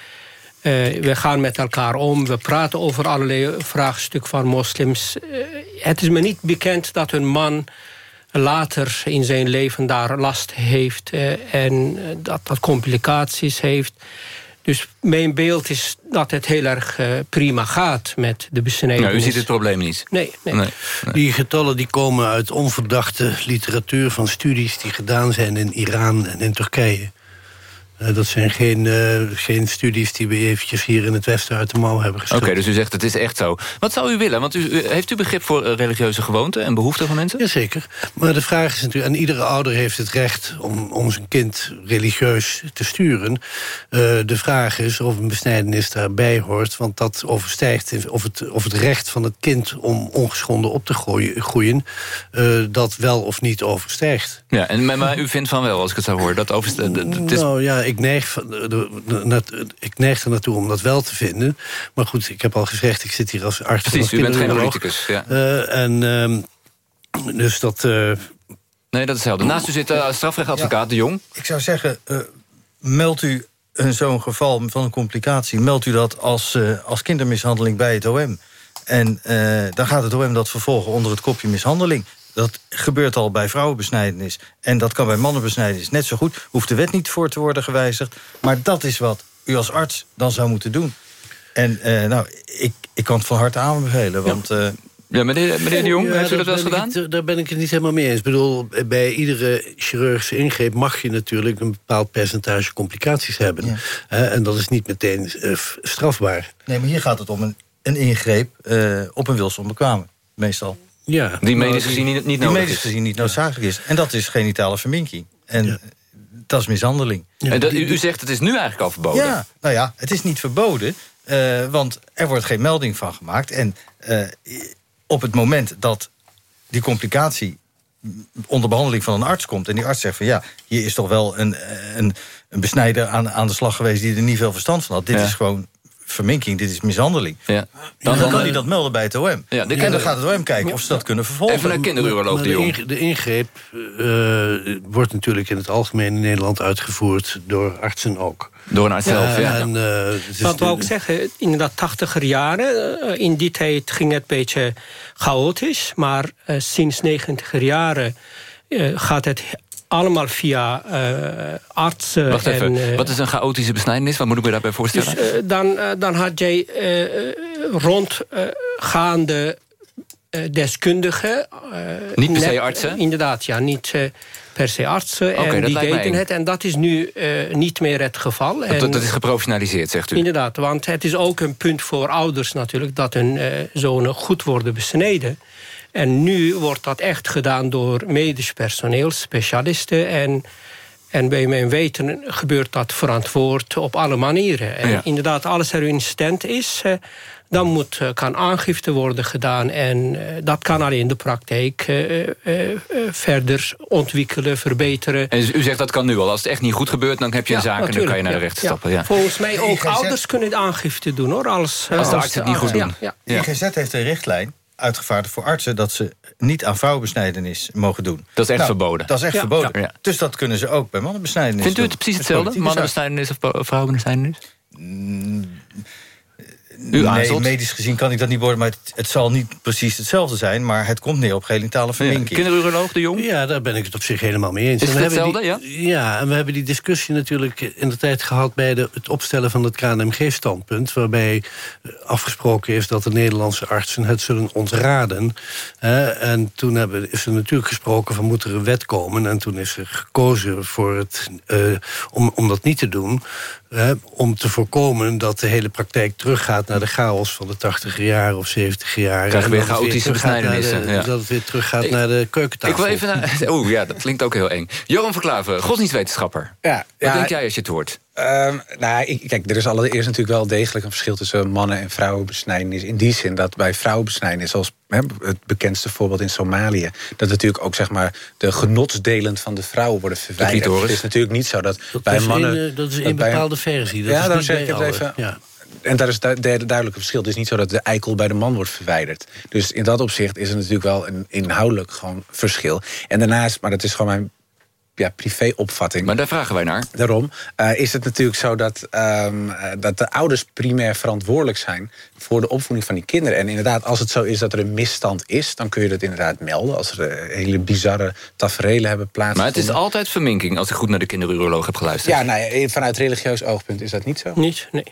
S43: Uh, we gaan met elkaar om, we praten over allerlei vraagstukken van moslims. Uh, het is me niet bekend dat een man later in zijn leven daar last heeft... Uh, en dat dat complicaties heeft. Dus mijn beeld is dat het heel erg prima gaat met de besnijdenis.
S27: Nou, u ziet het probleem niet?
S43: Nee, nee. nee,
S42: nee. Die getallen die komen uit onverdachte literatuur van studies... die gedaan zijn in Iran en in Turkije. Uh, dat zijn geen, uh, geen studies die we eventjes hier in het Westen uit de mouw hebben gestoken.
S27: Oké, okay, dus u zegt het is echt zo. Wat zou u willen? Want u, u heeft u begrip voor uh, religieuze gewoonten en behoeften van mensen?
S42: Jazeker. Maar de vraag is natuurlijk... en iedere ouder heeft het recht om, om zijn kind religieus te sturen. de vraag is of een besnijdenis daarbij hoort. Want dat overstijgt of het, of het recht van het kind om ongeschonden op te groeien... groeien dat wel of niet overstijgt.
S27: Ja, en, maar u vindt van wel, als ik het zou horen. Dat overstijgt.
S42: Nou ja, ik neig, ik neig er naartoe om dat wel te vinden. Maar goed, ik heb al gezegd, ik zit hier als arts.
S27: Precies, u bent geen politicus. Ja.
S42: Uh, en uh, dus dat... Uh,
S27: nee, dat is hetzelfde. Naast u zit uh, strafrechtadvocaat ja, De Jong.
S39: Ik zou zeggen, meldt u zo'n geval van een complicatie... meldt u dat als, als kindermishandeling bij het OM. En dan gaat het OM dat vervolgen onder het kopje mishandeling. Dat gebeurt al bij vrouwenbesnijdenis. En dat kan bij mannenbesnijdenis net zo goed. Hoeft de wet niet voor te worden gewijzigd. Maar dat is wat u als arts dan zou moeten doen. En uh, nou, ik, ik kan het van harte aanbevelen. Want, uh,
S27: ja, meneer, meneer de Jong, ja, heeft u dat wel eens gedaan?
S42: Het, daar ben ik het niet helemaal mee eens. Ik bedoel, bij iedere chirurgische ingreep mag je natuurlijk... een bepaald percentage complicaties hebben. Ja. Uh, en dat is niet meteen strafbaar.
S39: Nee, maar hier gaat het om een, een ingreep op een wilsonbekwame, meestal.
S27: Ja, die medisch gezien niet, niet nodig
S39: medisch gezien niet noodzakelijk is. En dat is genitale verminking. En
S42: ja.
S39: dat is mishandeling.
S27: en dat, u, u zegt het is nu eigenlijk al verboden.
S39: Ja, nou ja, het is niet verboden. eh, want er wordt geen melding van gemaakt. En eh, op het moment dat die complicatie onder behandeling van een arts komt... en die arts zegt van ja, hier is toch wel een, een, een besnijder aan, aan de slag geweest... die er niet veel verstand van had. Dit
S27: Ja.
S39: is gewoon verminking, dit is mishandeling.
S27: Ja.
S39: Dan, dan kan hij dat melden bij het OM.
S27: Ja, de
S39: en dan gaat het OM kijken of ze dat kunnen vervolgen.
S27: Even naar kinderuroloog de
S42: de,
S27: Jong.
S42: inge- de ingreep eh, wordt natuurlijk in het algemeen in Nederland uitgevoerd door artsen ook.
S27: Door een arts zelf, ja.
S42: En, eh, is
S43: Wat wou ik zeggen, in de tachtiger jaren, eh, in die tijd ging het een beetje chaotisch. Maar eh, sinds negentiger jaren eh, gaat het allemaal via eh, artsen.
S27: Wacht even,
S43: en, eh,
S27: wat is een chaotische besnijdenis? Wat moet ik me daarbij voorstellen?
S43: Dus eh, dan, dan had jij rondgaande deskundigen.
S27: Niet per se artsen?
S43: inderdaad, ja, niet per se artsen. En die deden het. En dat is nu eh, niet meer het geval.
S27: dat,
S43: En-
S27: dat is geprofessionaliseerd, zegt u.
S43: Inderdaad, want het is ook een punt voor ouders natuurlijk... dat hun eh, zonen goed worden besneden. En nu wordt dat echt gedaan door medisch personeel, specialisten... en en bij mijn weten gebeurt dat verantwoord op alle manieren. En
S27: Ja.
S43: inderdaad, als er een stent is... dan moet, eh, kan aangifte worden gedaan. En eh, dat kan alleen de praktijk eh, verder ontwikkelen, verbeteren.
S27: En u zegt dat kan nu al. Als het echt niet goed gebeurt, dan heb je een zaak... en dan kan je naar de rechter stappen. Ja.
S43: Volgens mij ook
S39: IGZ
S43: ouders kunnen aangifte doen, hoor. Als,
S27: Als de arts het niet goed doen.
S43: ja.
S27: Ja.
S39: IGZ heeft een richtlijn uitgevaardigd voor artsen... dat ze niet aan vrouwenbesnijdenis mogen doen.
S27: Dat is echt
S39: Nou,
S27: verboden.
S39: Dat is echt
S27: Ja.
S39: verboden.
S27: Ja.
S39: Dus dat kunnen ze ook bij mannenbesnijdenis
S27: Vindt u
S39: doen.
S27: het precies hetzelfde? Mannenbesnijdenis of vrouwenbesnijdenis? U
S39: nee, medisch gezien kan ik dat niet worden, maar het, het zal niet precies hetzelfde zijn, maar het komt neer op genitale verminking.
S27: Kinderuroloog de Jong?
S42: Ja, daar ben ik het op zich helemaal mee eens.
S27: Is het hetzelfde,
S42: die, ja? en we hebben die discussie natuurlijk in de tijd gehad... bij de, het opstellen van het KNMG-standpunt... waarbij afgesproken is dat de Nederlandse artsen het zullen ontraden. Hè, en toen hebben, is er natuurlijk gesproken van moet er een wet komen... en toen is er gekozen voor het, eh, om, om dat niet te doen... hè, om te voorkomen dat de hele praktijk teruggaat naar de chaos van de 80 jaar of 70 jaar.
S27: Krijgen
S42: En
S27: weer
S42: dat het
S27: chaotische besnijdenissen, ja.
S42: Dat het weer teruggaat
S27: Ik-
S42: naar de keukentafel.
S27: Ik wil even naar... Oeh, ja, dat klinkt ook heel eng. Johan Verklaven, godsdienstwetenschapper.
S36: Ja,
S27: Wat
S36: ja,
S27: denk jij als je het hoort?
S36: Ehm, nou, ik, kijk, er is allereerst natuurlijk wel degelijk een verschil tussen mannen- en vrouwenbesnijdenis. In die zin dat bij vrouwenbesnijdenis, zoals het bekendste voorbeeld in Somalië, dat natuurlijk ook zeg maar de genotsdelen van de vrouwen worden verwijderd. Het is natuurlijk niet zo dat,
S42: Dat
S36: bij mannen.
S42: een, eh, dat is een bepaalde versie. Dat
S36: ja,
S42: is
S36: dan zeg ik het even.
S42: Ja.
S36: En daar is het duidelijke verschil. Het is niet zo dat de eikel bij de man wordt verwijderd. Dus in dat opzicht is er natuurlijk wel een inhoudelijk gewoon verschil. En daarnaast, maar dat is gewoon mijn ja, privéopvatting.
S27: Maar daar vragen wij naar.
S36: Daarom eh, is het natuurlijk zo dat, ehm, eh, dat de ouders primair verantwoordelijk zijn voor de opvoeding van die kinderen. En inderdaad, als het zo is dat er een misstand is, dan kun je dat inderdaad melden. Als er eh, hele bizarre taferelen hebben
S27: Maar
S36: plaatsgevonden.
S27: het is altijd verminking, als ik goed naar de kinderuroloog heb geluisterd.
S36: Ja, nou, ja, vanuit religieus oogpunt is dat niet zo.
S43: Niet, nee.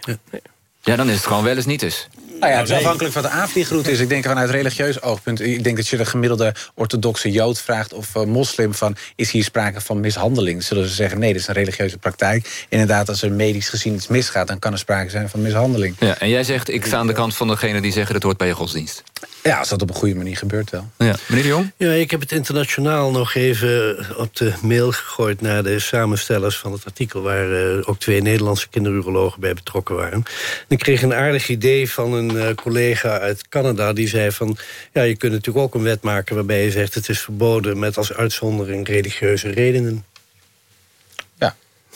S27: Ja, dan is het gewoon wel eens niet dus.
S36: Nou ja, het is afhankelijk van de aanvliegroute is. Ik denk vanuit religieus oogpunt. Ik denk dat je de gemiddelde orthodoxe jood vraagt of eh, moslim van is hier sprake van mishandeling. Zullen ze zeggen nee, dit is een religieuze praktijk. Inderdaad, als er medisch gezien iets misgaat, dan kan er sprake zijn van mishandeling.
S27: Ja, en jij zegt, ik sta aan de kant van degene die zeggen... dat hoort bij je godsdienst.
S36: Ja, als dat op een goede manier gebeurt wel.
S27: Ja. Meneer de Jong?
S42: Ja, ik heb het internationaal nog even op de mail gegooid... naar de samenstellers van het artikel... waar eh, ook twee Nederlandse kinderurologen bij betrokken waren. En ik kreeg een aardig idee van een eh, collega uit Canada... die zei van, ja, je kunt natuurlijk ook een wet maken... waarbij je zegt het is verboden met als uitzondering religieuze redenen.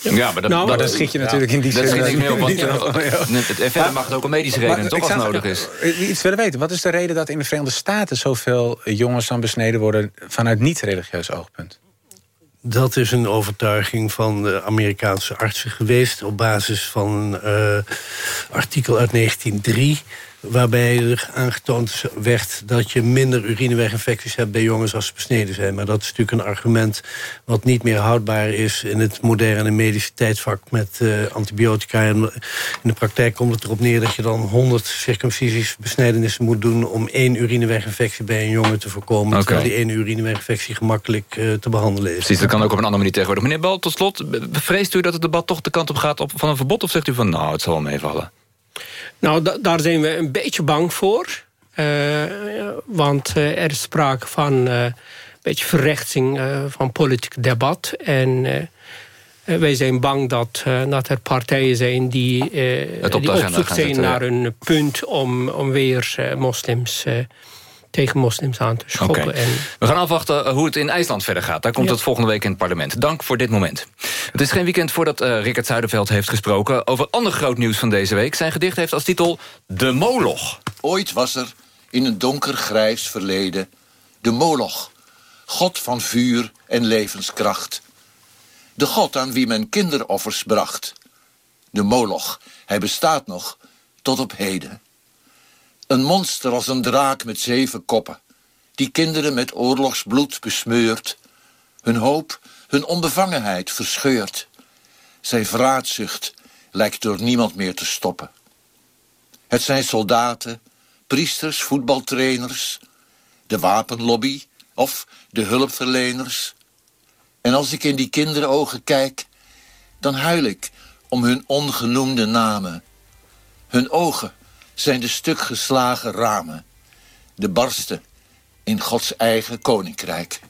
S27: Ja, maar dat,
S36: Nou, schiet je natuurlijk in die
S27: dat
S36: zin-
S27: schiet ik mee op, want
S36: niet op, ja.
S27: En verder mag het ook om medische redenen,
S36: Maar
S27: toch, als nodig is.
S36: eh, Iets willen weten. Wat is de reden dat in de Verenigde Staten... zoveel jongens dan besneden worden vanuit niet-religieus oogpunt?
S42: Dat is een overtuiging van de Amerikaanse artsen geweest... op basis van een eh, artikel uit 1903... waarbij er aangetoond werd dat je minder urineweginfecties hebt... bij jongens als ze besneden zijn. Maar dat is natuurlijk een argument wat niet meer houdbaar is... in het moderne medische tijdvak met eh, antibiotica. En in de praktijk komt het erop neer dat je dan 100 circumcisies besnijdenissen moet doen... om één urineweginfectie bij een jongen te voorkomen...
S27: Oké.
S42: terwijl die één urineweginfectie gemakkelijk eh, te behandelen is.
S27: Precies, dat kan ook op een andere manier tegenwoordig. Meneer Bal, tot slot, bevreest u dat het debat toch de kant op gaat op, van een verbod... of zegt u van, nou, het zal wel meevallen?
S43: Nou, da- daar zijn we een beetje bang voor. Eh, want eh, er is sprake van eh, een beetje verrechtsing van politiek debat. En wij zijn bang dat, dat er partijen zijn die, die op zoek zijn naar een punt om, om weer moslims tegen moslims aan te schoppen. En...
S27: We gaan afwachten hoe het in IJsland verder gaat. Daar komt het volgende week in het parlement. Dank voor dit moment. Het is geen weekend voordat uh, Rickert Zuiderveld heeft gesproken... over ander groot nieuws van deze week. Zijn gedicht heeft als titel De Moloch.
S44: Ooit was er in een donker grijs verleden... de Moloch, god van vuur en levenskracht. De god aan wie men kinderoffers bracht. De Moloch, hij bestaat nog tot op heden. Een monster als een draak met zeven koppen, die kinderen met oorlogsbloed besmeurt, hun hoop, hun onbevangenheid verscheurt. Zijn vraatzucht lijkt door niemand meer te stoppen. Het zijn soldaten, priesters, voetbaltrainers, de wapenlobby of de hulpverleners. En als ik in die kinderogen kijk, dan huil ik om hun ongenoemde namen. Hun ogen zijn de stuk geslagen ramen. De barsten in Gods eigen koninkrijk.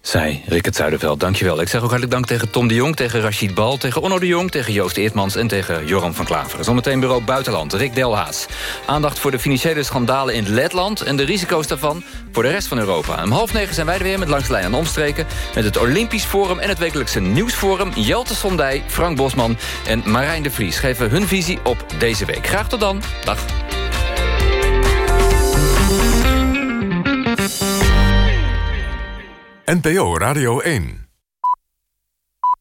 S27: Zij, Rickert Zuiderveld, dankjewel. Ik zeg ook hartelijk dank tegen Tom de Jong, tegen Rachid Bal... tegen Onno de Jong, tegen Joost Eertmans en tegen Joram van Klaveren. Zometeen bureau Buitenland, Rick Delhaas. Aandacht voor de financiële schandalen in Letland... en de risico's daarvan voor de rest van Europa. Om half negen zijn wij er weer met Langs de Omstreken... met het Olympisch Forum en het wekelijkse Nieuwsforum. Jelte Sondij, Frank Bosman en Marijn de Vries... geven hun visie op deze week. Graag tot dan. Dag.
S1: NPO Radio 1